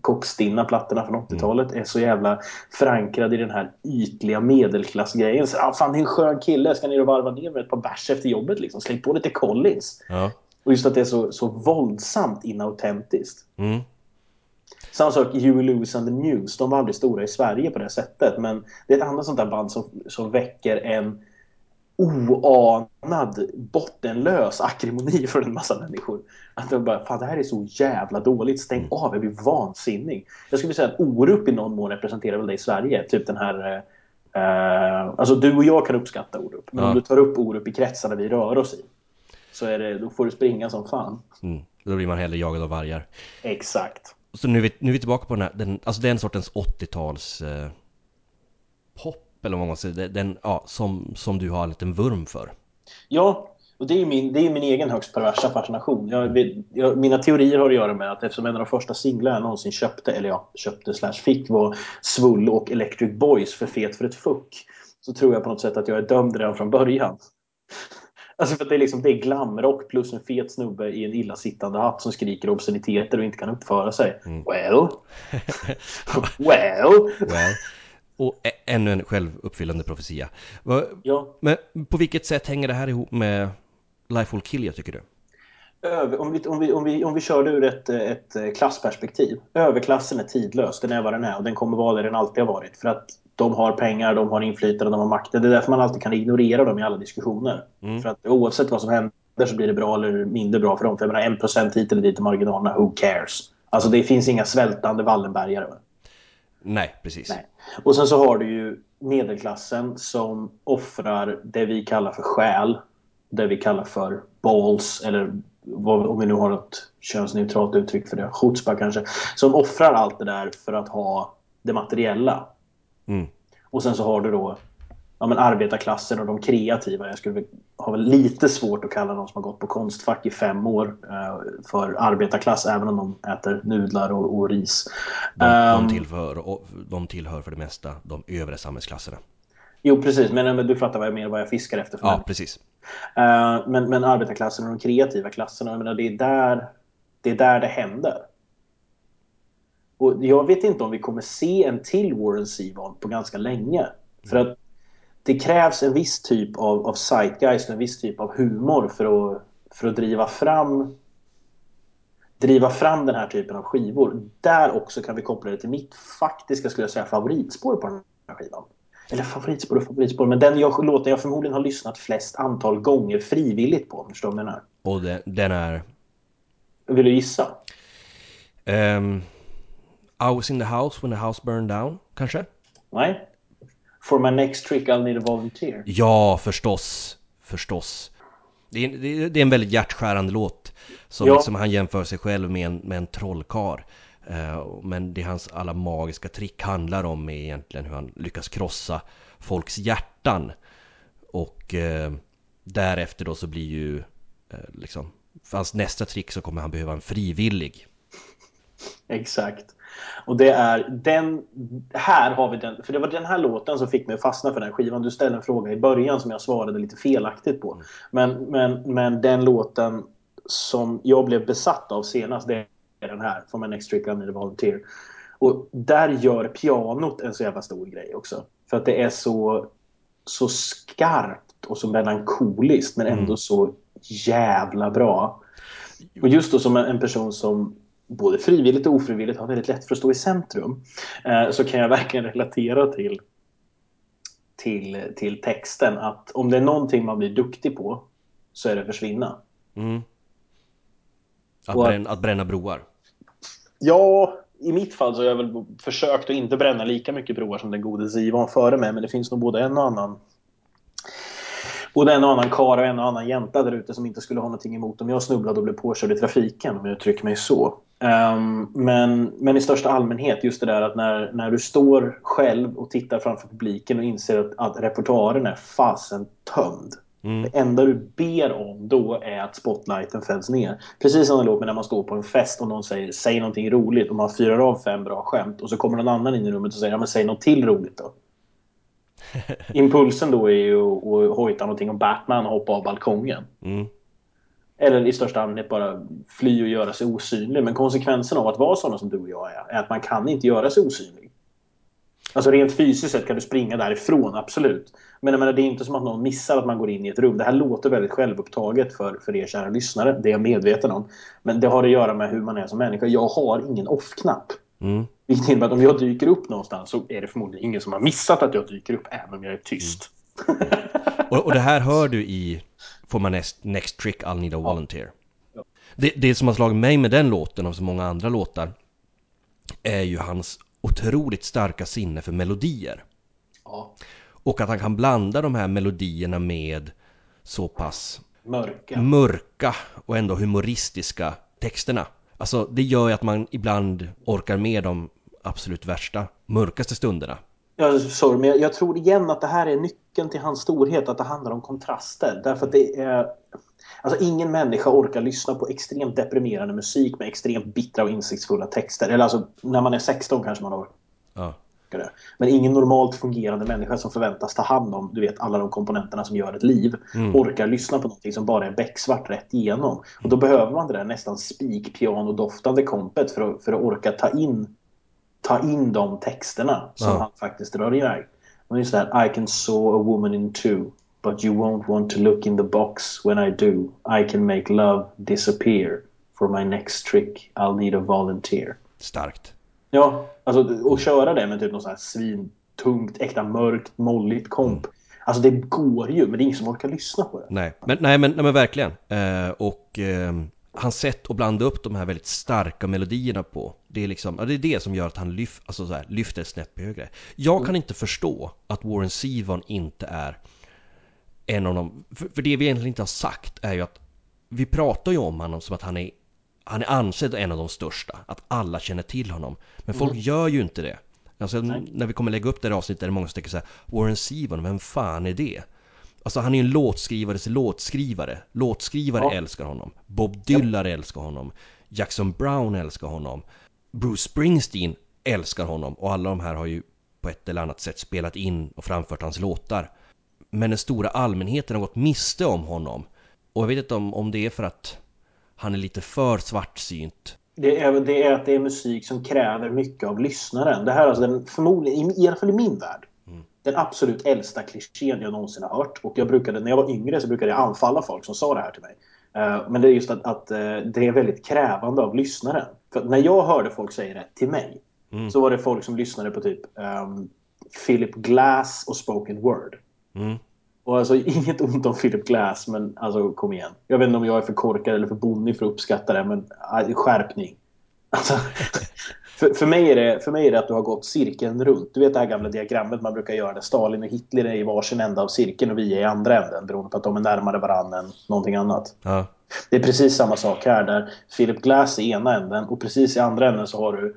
kokstinna plattorna från 80-talet är så jävla förankrade i den här ytliga medelklassgrejen. Så, ah, fan, det är en skön kille, ska ner och varva ner med ett par bärs efter jobbet liksom. Släng på lite Collins. Ja. Och just att det är så, så våldsamt inautentiskt. Mm. Samma sak Huey Lewis and the News. De var aldrig stora i Sverige på det sättet. Men det är ett annat sånt där band som, som väcker en oanad, bottenlös akrimoni *laughs* för en massa människor. Att de bara, fan det här är så jävla dåligt. Stäng av, jag blir vansinnig. Jag skulle säga att Orup i någon mån representerar väl det i Sverige. Typ den här... eh, Eh, alltså du och jag kan uppskatta Orup. Men Ja. om du tar upp Orup i kretsar där vi rör oss i. Så är det, då får du springa som fan. Mm. Då blir man hellre jagad av vargar. Exakt. Så nu är vi, nu är vi tillbaka på den här, den, alltså den sortens 80-tals eh, pop eller vad man säger, den, den, ja, som, som du har en liten vurm för. Ja, och det är ju min, det är min egen högst perversa fascination. Jag, jag, mina teorier har att göra med att eftersom en av de första singlar jag någonsin köpte, eller ja, köpte slash fick var Svull och Electric Boys för fet för ett fuck. Så tror jag på något sätt att jag är dömd redan från början. Alltså för att det är liksom det är glamrock plus en fet snubbe i en illasittande hatt som skriker obsceniteter och inte kan uppföra sig. Mm. Well. *laughs* well. Well. Och ännu en självuppfyllande profetia. Ja. men på vilket sätt hänger det här ihop med Life Will Kill You tycker du? Om, vi, om, vi, om, vi, om vi kör det ur ett, ett klassperspektiv. Överklassen är tidlös, den är vad den är och den kommer vara där den alltid har varit. För att de har pengar, de har inflytande, de har makten. Det är därför man alltid kan ignorera dem i alla diskussioner. Mm. För att oavsett vad som händer så blir det bra eller mindre bra för dem. För jag menar, en procent hit eller dit i marginalerna, who cares? Alltså det finns inga svältande Wallenbergare. Nej, precis. Nej. Och sen så har du ju medelklassen som offrar det vi kallar för själ. Det vi kallar för balls, eller vad, om vi nu har något könsneutralt uttryck för det. Chutzpah kanske. Som offrar allt det där för att ha det materiella. Mm. Och sen så har du då ja, men arbetarklassen och de kreativa. Jag skulle ha väl lite svårt att kalla de som har gått på konstfack i fem år eh, för arbetarklass, även om de äter nudlar och, och ris. De, Ehm, de, tillhör, och de tillhör för det mesta de övre samhällsklasserna. Jo, precis. Men, men du fattar vad jag menar, vad jag fiskar efter. För Ja, människor. precis. Eh, men, men arbetarklassen och de kreativa klasserna, jag menar, det, är där, det är där det händer. Och jag vet inte om vi kommer se en till Warren Zevon på ganska länge. För att det krävs en viss typ av, av zeitgeist, en viss typ av humor för att, för att driva fram driva fram den här typen av skivor. Där också kan vi koppla det till mitt faktiska, skulle jag säga, favoritspår på den här skivan. Eller favoritspår och favoritspår, men den jag, låten jag förmodligen har lyssnat flest antal gånger frivilligt på, förstår du vad jag menar? Och den, den är... Vill du gissa? Um, I was in the house when the house burned down, kanske? Nej. For my next trick I'll need a volunteer. Ja, förstås. Förstås. Det är, det är, en väldigt hjärtskärande låt. Som Ja. liksom han jämför sig själv med en, med en trollkar. Eh, men det hans alla magiska trick handlar om är egentligen hur han lyckas krossa folks hjärtan. Och eh, därefter då så blir ju eh, liksom, för hans nästa trick så kommer han behöva en frivillig. Exakt. Och det är den... Här har vi den... För det var den här låten som fick mig att fastna för den skivan. Du ställde en fråga i början som jag svarade lite felaktigt på. Men, men, men den låten som jag blev besatt av senast, det är den här. From my next trick I'm the volunteer. Och där gör pianot en så jävla stor grej också. För att det är så, så skarpt och så melankoliskt men ändå så jävla bra. Och just då som en person som både frivilligt och ofrivilligt har väldigt lätt för att stå i centrum eh, så kan jag verkligen relatera till, till, till texten att om det är någonting man blir duktig på så är det försvinna. Mm. Att, Och bränna, att bränna broar. Ja, i mitt fall så har jag väl försökt att inte bränna lika mycket broar som den gode Sivan före mig men det finns nog både en och annan Både en och annan kar och en och annan jänta där ute som inte skulle ha någonting emot om jag snubblade och blev påkörd i trafiken om jag uttrycker mig så. Ehm, men, men i största allmänhet just det där att när, när du står själv och tittar framför publiken och inser att, att repertoaren är fasen tömd. Mm. Det enda du ber om då är att spotlighten fälls ner. Precis det låter när man står på en fest och någon säger säg någonting roligt och man fyrar av fem bra skämt och så kommer någon annan in i rummet och säger ja, men säg något till roligt då. *laughs* Impulsen då är ju att hojta någonting om Batman och hoppa av balkongen. Mm. Eller i största allmänhet bara fly och göra sig osynlig. Men konsekvensen av att vara sådana som du och jag är, är att man kan inte göra sig osynlig. Alltså rent fysiskt sett kan du springa därifrån, absolut. Men jag menar, det är inte som att någon missar att man går in i ett rum. Det här låter väldigt självupptaget för, för er kära lyssnare, det är jag medveten om. Men det har att göra med hur man är som människa. Jag har ingen off-knapp. Mm. Vilket innebär att om jag dyker upp någonstans så är det förmodligen ingen som har missat att jag dyker upp, även om jag är tyst. Och, och det här hör du i For my next, next trick I'll need a volunteer. Ja. Det, det som har slagit mig med den låten och så många andra låtar är ju hans otroligt starka sinne för melodier. Ja. Och att han kan blanda de här melodierna med så pass Mörka. mörka och ändå humoristiska texterna. Alltså det gör ju att man ibland orkar med de absolut värsta, mörkaste stunderna. Ja, sorry, men jag, tror igen att det här är nyckeln till hans storhet, att det handlar om kontraster. Därför att det är... Alltså ingen människa orkar lyssna på extremt deprimerande musik med extremt bittra och insiktsfulla texter. Eller alltså, när man är 16 kanske man orkar Ja. Men ingen normalt fungerande människa som förväntas ta hand om du vet, alla de komponenterna som gör ett liv orkar lyssna på någonting som bara är becksvart rätt igenom. Och då behöver man det där nästan spikpiano-doftande kompet för att, för att orka ta in, ta in de texterna som Ja. han faktiskt drar iväg. Och just det här I can saw a woman in two but you won't want to look in the box when I do. I can make love disappear. For my next trick I'll need a volunteer. Starkt. Ja, alltså och köra det med typ något sånt här svintungt, äkta mörkt, molligt komp. Alltså det går ju, men det är ingen som orkar lyssna på det. Nej, men, nej, men, nej, men verkligen. Eh, och eh, hans sätt att blanda upp de här väldigt starka melodierna på, det är liksom, ja, det är det som gör att han lyf, alltså så här, lyfter snäpp högre. Jag kan inte förstå att Warren Zevon inte är en av de, för, för det vi egentligen inte har sagt är ju att vi pratar ju om honom som att han är han är ansedd en av de största, att alla känner till honom. Men folk gör ju inte det. Alltså, när vi kommer lägga upp det här avsnittet är det många som tänker så här, Warren Zevon, vem fan är det? Alltså han är ju en låtskrivares låtskrivare. Låtskrivare Ja. älskar honom. Bob Dylan älskar honom. Jackson Brown älskar honom. Bruce Springsteen älskar honom. Och alla de här har ju på ett eller annat sätt spelat in och framfört hans låtar. Men den stora allmänheten har gått miste om honom. Och jag vet inte om, om det är för att han är lite för svartsynt. Det är, det är att det är musik som kräver mycket av lyssnaren. Det här är alltså den, förmodligen, i, alla fall i min värld, den absolut äldsta klichén jag någonsin har hört. Och jag brukade, när jag var yngre så brukade jag anfalla folk som sa det här till mig. Eh, men det är just att, att eh, det är väldigt krävande av lyssnaren. För när jag hörde folk säga det till mig Mm. så var det folk som lyssnade på typ ehm, Philip Glass och spoken word. Mm. Och alltså *laughs* inget ont om Philip Glass, men alltså kom igen. Jag vet inte om jag är för korkad eller för bonnig för att uppskatta det, men skärpning. *laughs* Alltså, för, för, mig är det, för mig är det att du har gått cirkeln runt. Du vet det här gamla diagrammet man brukar göra där Stalin och Hitler är i varsin ända av cirkeln och vi är i andra änden beroende på att de är närmare varandra än någonting annat. Ja. Det är precis samma sak här där Philip Glass är i ena änden och precis i andra änden så har du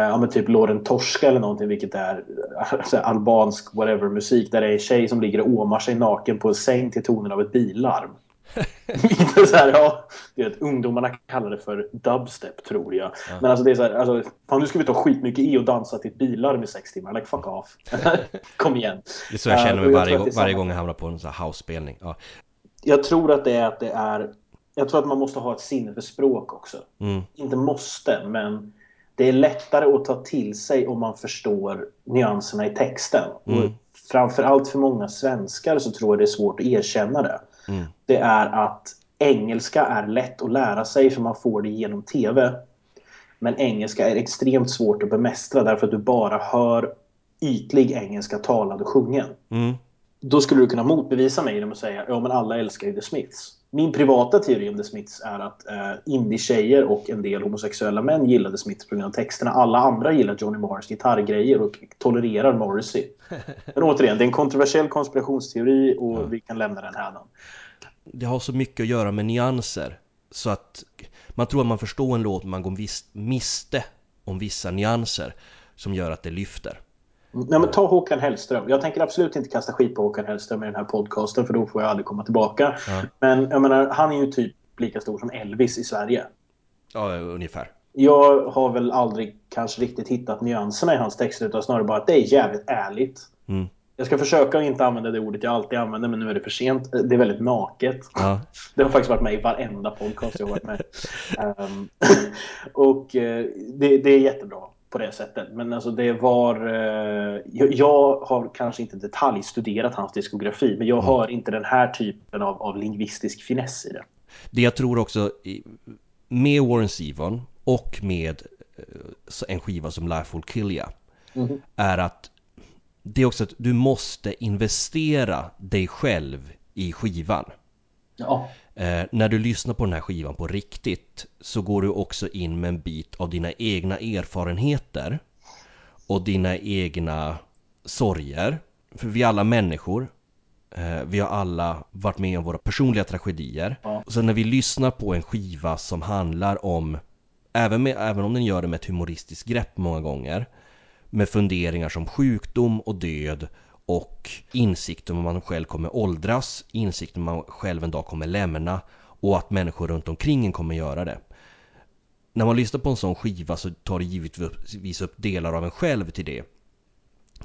ja, men typ Loren Torska eller någonting vilket är *laughs* alltså, albansk whatever musik där det är en tjej som ligger och åmar sig naken på en säng till tonen av ett billarm. Vilket är så här, ja, du vet, ungdomarna kallar det för dubstep tror jag. Men alltså det är så här, alltså, fan nu ska vi ta skitmycket i och dansa till ett billarm i sex timmar. Like fuck off. *laughs* Kom igen. Det är så jag Eh, känner och mig jag varje, är varje gång jag hamnar på en sån här house-spelning. Ja. Jag tror att det är att det är... Jag tror att man måste ha ett sinne för språk också. Mm. Inte måste, men det är lättare att ta till sig om man förstår nyanserna i texten. Mm. Och framförallt för många svenskar så tror jag det är svårt att erkänna det. Mm. Det är att engelska är lätt att lära sig för man får det genom TV. Men engelska är extremt svårt att bemästra därför att du bara hör ytlig engelska talad och sjungen. Mm. Då skulle du kunna motbevisa mig genom att säga ja men alla älskar ju The Smiths. Min privata teori om The Smiths är att eh, indie-tjejer och en del homosexuella män gillar The Smiths på grund av texterna. Alla andra gillar Johnny Marrs gitarrgrejer och tolererar Morrissey. *laughs* Men återigen, det är en kontroversiell konspirationsteori och vi kan lämna den här. Det har så mycket att göra med nyanser. Så att man tror att man förstår en låt men man går miste om vissa nyanser som gör att det lyfter. Nej, men ta Håkan Hellström. Jag tänker absolut inte kasta skit på Håkan Hellström i den här podcasten för då får jag aldrig komma tillbaka. Ja. Men jag menar, han är ju typ lika stor som Elvis i Sverige. Ja, ungefär. Jag har väl aldrig kanske riktigt hittat nyanserna i hans texter utan snarare bara att det är jävligt ärligt. Mm. Jag ska försöka att inte använda det ordet jag alltid använder men nu är det för sent. Det är väldigt naket. Ja. *laughs* Det har faktiskt varit med i varenda podcast jag har varit med *laughs* Ehm, *laughs* Och eh, det, det är jättebra på det sättet. Men alltså det var... eh, jag, jag har kanske inte detaljstuderat hans diskografi men jag hör inte den här typen av, av lingvistisk finess i det. Det jag tror också med Warren Zevon och med eh, en skiva som Life Will Kill Ya Mhm. är att det är också att du måste investera dig själv i skivan. Ja. Eh, när du lyssnar på den här skivan på riktigt så går du också in med en bit av dina egna erfarenheter och dina egna sorger. För vi är alla människor. Eh, vi har alla varit med om våra personliga tragedier. Ja. Så när vi lyssnar på en skiva som handlar om, även, med, även om den gör det med ett humoristiskt grepp många gånger, med funderingar som sjukdom och död och insikt om att man själv kommer åldras, insikt om att man själv en dag kommer lämna och att människor runt omkring en kommer göra det. När man lyssnar på en sån skiva så tar det givetvis upp delar av en själv till det.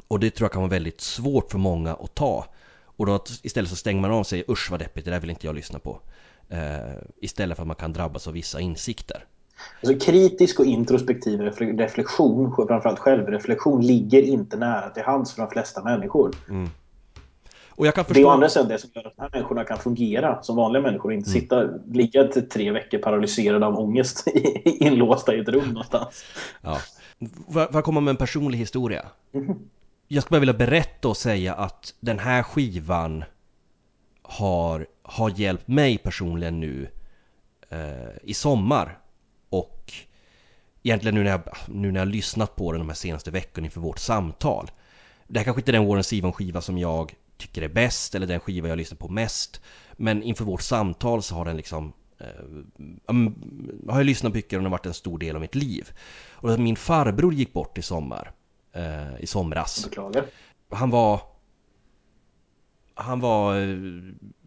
Och det tror jag kan vara väldigt svårt för många att ta. Och då att istället så stänger man av sig, usch vad deppigt, det där vill inte jag lyssna på. Uh, istället för att man kan drabbas av vissa insikter. Alltså, kritisk och introspektiv refle- reflektion, framförallt självreflektion, ligger inte nära till hands för de flesta människor. Och jag kan Det är å förstå... andra sidan det som gör att de här människorna kan fungera som vanliga människor och inte sitta, ligga till tre veckor paralyserade av ångest *laughs* inlåsta i ett rum någonstans. Ja. Får jag komma med en personlig historia? Jag skulle bara vilja berätta och säga att den här skivan har, har hjälpt mig personligen nu eh, i sommar. Och egentligen nu när, jag, nu när jag lyssnat på den de här senaste veckorna inför vårt samtal. Det här kanske inte är den Warren Zevon-skiva som jag tycker är bäst eller den skiva jag lyssnar på mest. Men inför vårt samtal så har den liksom eh, um, har jag lyssnat mycket och den har varit en stor del av mitt liv. Och min farbror gick bort i sommar. Eh, I somras. Han var... Han var eh,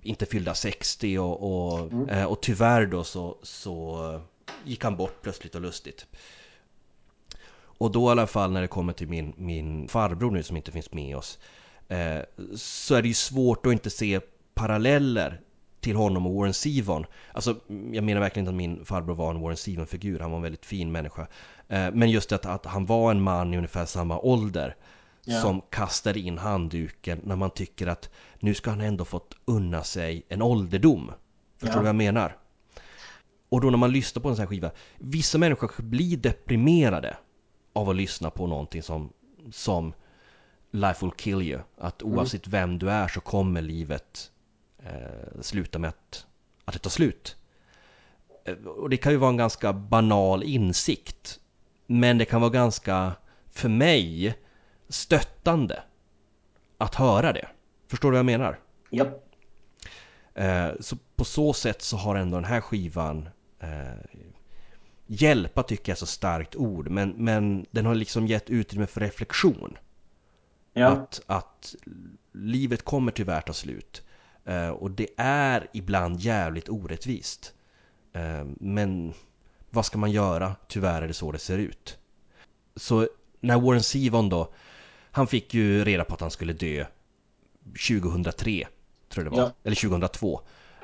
inte fyllda 60 och, och, eh, och tyvärr då så, så gick han bort plötsligt och lustigt. Och då i alla fall när det kommer till min, min farbror nu som inte finns med oss eh, så är det ju svårt att inte se paralleller till honom och Warren Zevon. Alltså, jag menar verkligen inte att min farbror var en Warren Zevon-figur, han var en väldigt fin människa. Eh, men just att, att han var en man i ungefär samma ålder Ja. som kastade in handduken när man tycker att nu ska han ändå fått unna sig en ålderdom. Förstår du vad jag menar? Och då när man lyssnar på en sån här skiva, vissa människor blir deprimerade av att lyssna på någonting som, som Life will kill you. Att oavsett vem du är så kommer livet eh, sluta med att, att det tar slut. Eh, Och det kan ju vara en ganska banal insikt. Men det kan vara ganska, för mig, stöttande att höra det. Förstår du vad jag menar? Japp. Eh, Så på så sätt så har ändå den här skivan eh, Hjälpa tycker jag är så starkt ord men, men den har liksom gett utrymme för reflektion. Ja. Att, att livet kommer tyvärr ta slut. Eh, och det är ibland jävligt orättvist. Eh, men vad ska man göra? Tyvärr är det så det ser ut. Så när Warren Zevon då, han fick ju reda på att han skulle dö 2003, tror jag det var. Ja. Eller 2002.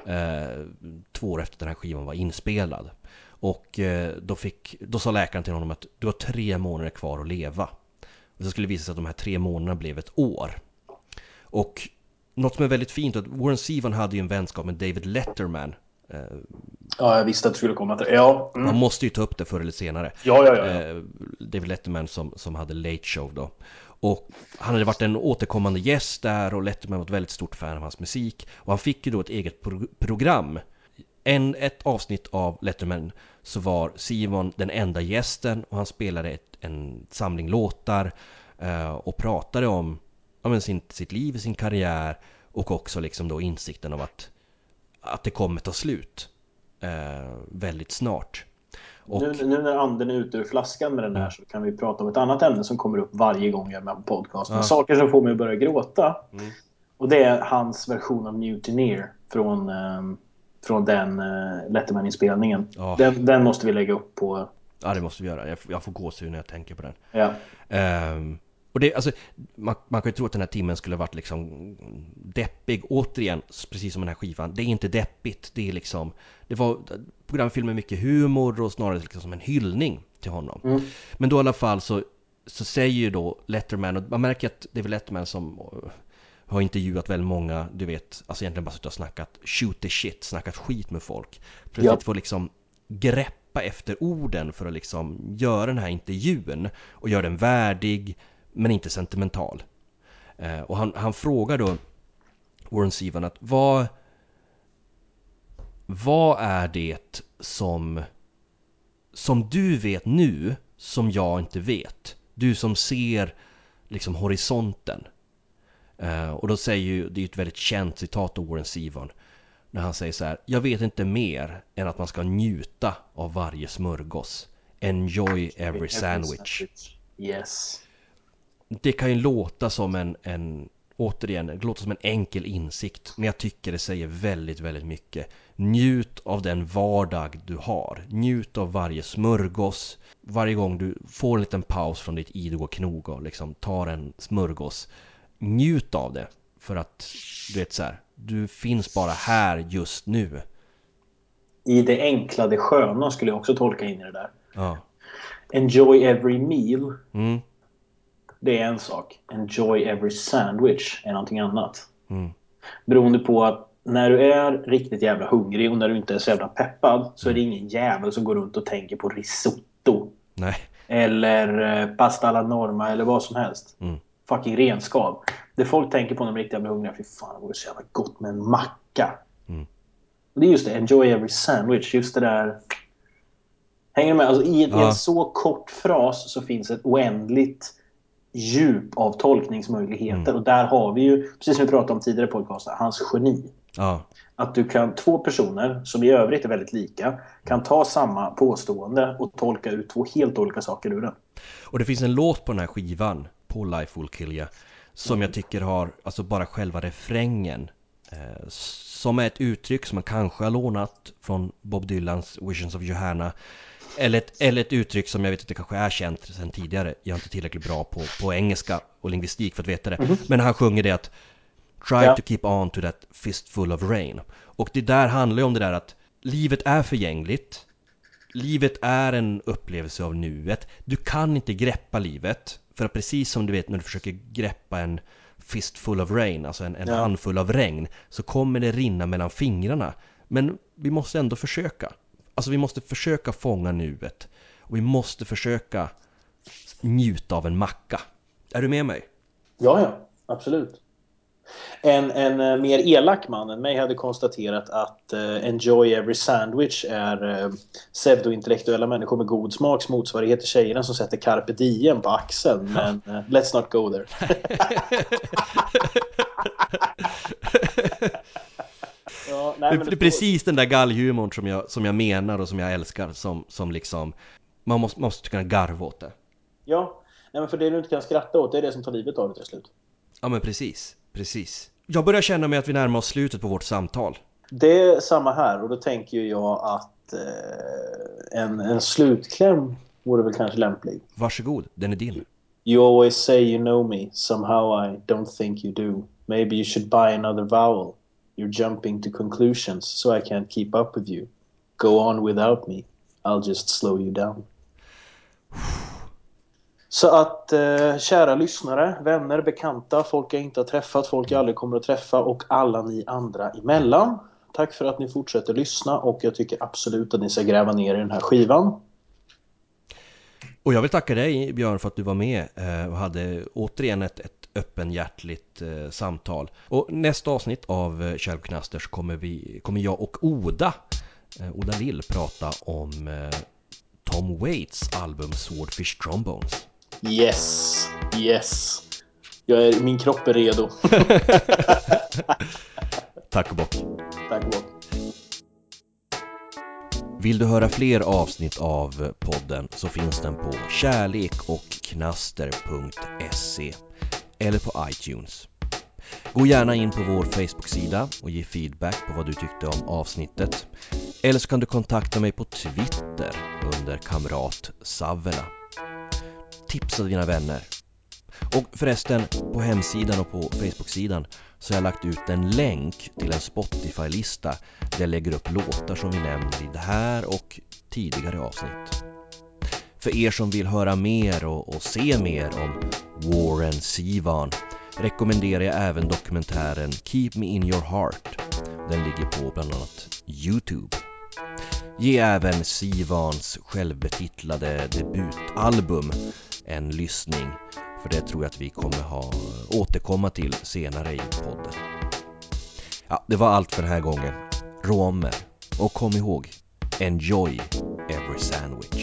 Eh, två år efter den här skivan var inspelad. Och eh, då, fick, då sa läkaren till honom att du har tre månader kvar att leva. Och så skulle det visa sig att de här tre månaderna blev ett år. Och något som är väldigt fint att Warren Zevon hade ju en vänskap med David Letterman. Eh, ja, jag visste att du skulle komma till det. Ja. Mm. man måste ju ta upp det förr eller senare. Ja, ja, ja. ja. Eh, David Letterman som, som hade Late Show då. Och han hade varit en återkommande gäst där och Letterman var ett väldigt stort fan av hans musik. Och han fick ju då ett eget pro- program. En, ett avsnitt av Letterman så var Simon den enda gästen och han spelade ett, en samling låtar eh, och pratade om ja, men sin, sitt liv, sin karriär och också liksom då insikten av att, att det kommer ta slut eh, väldigt snart. Och, Nu, nu när anden är ute ur flaskan med den här så kan vi prata om ett annat ämne som kommer upp varje gång jag är med på podcasten. Ja. Saker som får mig att börja gråta. Mm. Och det är hans version av Mutineer från, ehm, från den uh, Letterman-inspelningen. Ja. Den, den måste vi lägga upp på... Ja, det måste vi göra. Jag, jag får gåshud när jag tänker på den. Ja. Ehm, och det, alltså, man, man kan ju tro att den här timmen skulle varit liksom deppig. Återigen, precis som den här skivan. Det är inte deppigt. Det är liksom... Det var programfilmen mycket humor och snarare liksom som en hyllning till honom. Mm. Men då i alla fall så, så säger ju då Letterman, och man märker att det är väl Letterman som eh, har intervjuat väldigt många, du vet, alltså egentligen bara suttit och snackat shoot the shit, snackat skit med folk. För att Ja. få liksom greppa efter orden för att liksom göra den här intervjun och göra den värdig men inte sentimental. Eh, och han, han frågar då Warren Zevon att vad vad är det som som du vet nu som jag inte vet? Du som ser liksom horisonten. Eh, och då säger ju, det är ju ett väldigt känt citat av Warren Zevon. När han säger så här, jag vet inte mer än att man ska njuta av varje smörgås. Enjoy every sandwich. Yes. Det kan ju låta som en, en återigen, det låter som en enkel insikt. Men jag tycker det säger väldigt, väldigt mycket. Njut av den vardag du har. Njut av varje smörgås. Varje gång du får en liten paus från ditt idoga knog och liksom tar en smörgås. Njut av det. För att, du vet så här, du finns bara här just nu. I det enkla, det sköna skulle jag också tolka in i det där. Ja. Enjoy every meal. Mm. Det är en sak. Enjoy every sandwich är någonting annat. Mm. Beroende på att när du är riktigt jävla hungrig och när du inte är så jävla peppad så är det ingen jävel som går runt och tänker på risotto. Nej. Eller eh, pasta alla norma eller vad som helst. Mm. Fucking renskav. Det folk tänker på när de är riktigt jävla hungriga. Fy fan, det vore så jävla gott med en macka. Mm. Och det är just det. Enjoy every sandwich. Just det där. Hänger du med? Alltså, i, I Ja. en så kort fras så finns ett oändligt djup av tolkningsmöjligheter. Mm. Och där har vi ju, precis som vi pratade om tidigare i podcasten, hans geni. Ja. Att du kan, två personer som i övrigt är väldigt lika, kan ta samma påstående och tolka ut två helt olika saker ur den. Och det finns en låt på den här skivan, på Life Will Kill Ya, som jag tycker har, alltså bara själva refrängen, eh, som är ett uttryck som man kanske har lånat från Bob Dylans Visions of Johanna, eller ett, eller ett uttryck som jag vet att det kanske är känt sedan tidigare. Jag är inte tillräckligt bra på, på engelska och lingvistik för att veta det. Men han sjunger det att Try Ja. to keep on to that fistful of rain. Och det där handlar ju om det där att livet är förgängligt. Livet är en upplevelse av nuet. Du kan inte greppa livet. För att precis som du vet när du försöker greppa en fistful of rain, alltså en, en Ja. handfull av regn, så kommer det rinna mellan fingrarna. Men vi måste ändå försöka. Alltså vi måste försöka fånga nuet. Och vi måste försöka njuta av en macka. Är du med mig? Ja, ja. Absolut. En, en eh, mer elak man än mig hade konstaterat att uh, Enjoy Every Sandwich är uh, pseudointellektuella människor med god smaks motsvarighet till tjejerna som sätter carpe diem på axeln. *laughs* Men uh, let's not go there. *laughs* *laughs* nej, det är precis den där gallhumorn som jag, som jag menar och som jag älskar som, som liksom man måste, måste kunna garva åt det. Ja, nej, men för det du inte kan skratta åt det är det som tar livet av dig till slut. Ja men precis, precis. Jag börjar känna mig att vi närmar oss slutet på vårt samtal. Det är samma här och då tänker jag att eh, en, en slutkläm vore väl kanske lämplig. Varsågod, den är din. You always say you know me, somehow I don't think you do. Maybe you should buy another vowel. You're jumping to conclusions so I can't keep up with you. Go on without me. I'll just slow you down. Så att eh, kära lyssnare, vänner, bekanta, folk jag inte har träffat, folk jag aldrig kommer att träffa och alla ni andra emellan. Tack för att ni fortsätter lyssna och jag tycker absolut att ni ska gräva ner i den här skivan. Och jag vill tacka dig Björn för att du var med eh, och hade återigen ett, ett öppenhjärtligt eh, samtal. Och nästa avsnitt av eh, Kärlknaster så kommer, vi, kommer jag och Oda, Oda Lill, prata om Tom Waits album Swordfish Trombones. Yes, yes. Jag är, min kropp är redo. *laughs* Tack och bock. Tack och bock. Vill du höra fler avsnitt av podden så finns den på kärlekochknaster.se eller på iTunes. Gå gärna in på vår Facebook-sida och ge feedback på vad du tyckte om avsnittet. Eller så kan du kontakta mig på Twitter under kamrat Savela tipsa dina vänner. Och förresten, på hemsidan och på Facebook-sidan så har jag lagt ut en länk till en Spotify-lista där jag lägger upp låtar som vi nämner i det här och tidigare avsnitt. För er som vill höra mer och, och se mer om Warren Sivan rekommenderar jag även dokumentären Keep Me In Your Heart. Den ligger på bland annat Youtube. Ge även Sivans självbetitlade debutalbum en lyssning. För det tror jag att vi kommer ha återkomma till senare i podden. Ja, det var allt för den här gången. Romer. Och kom ihåg, enjoy every sandwich.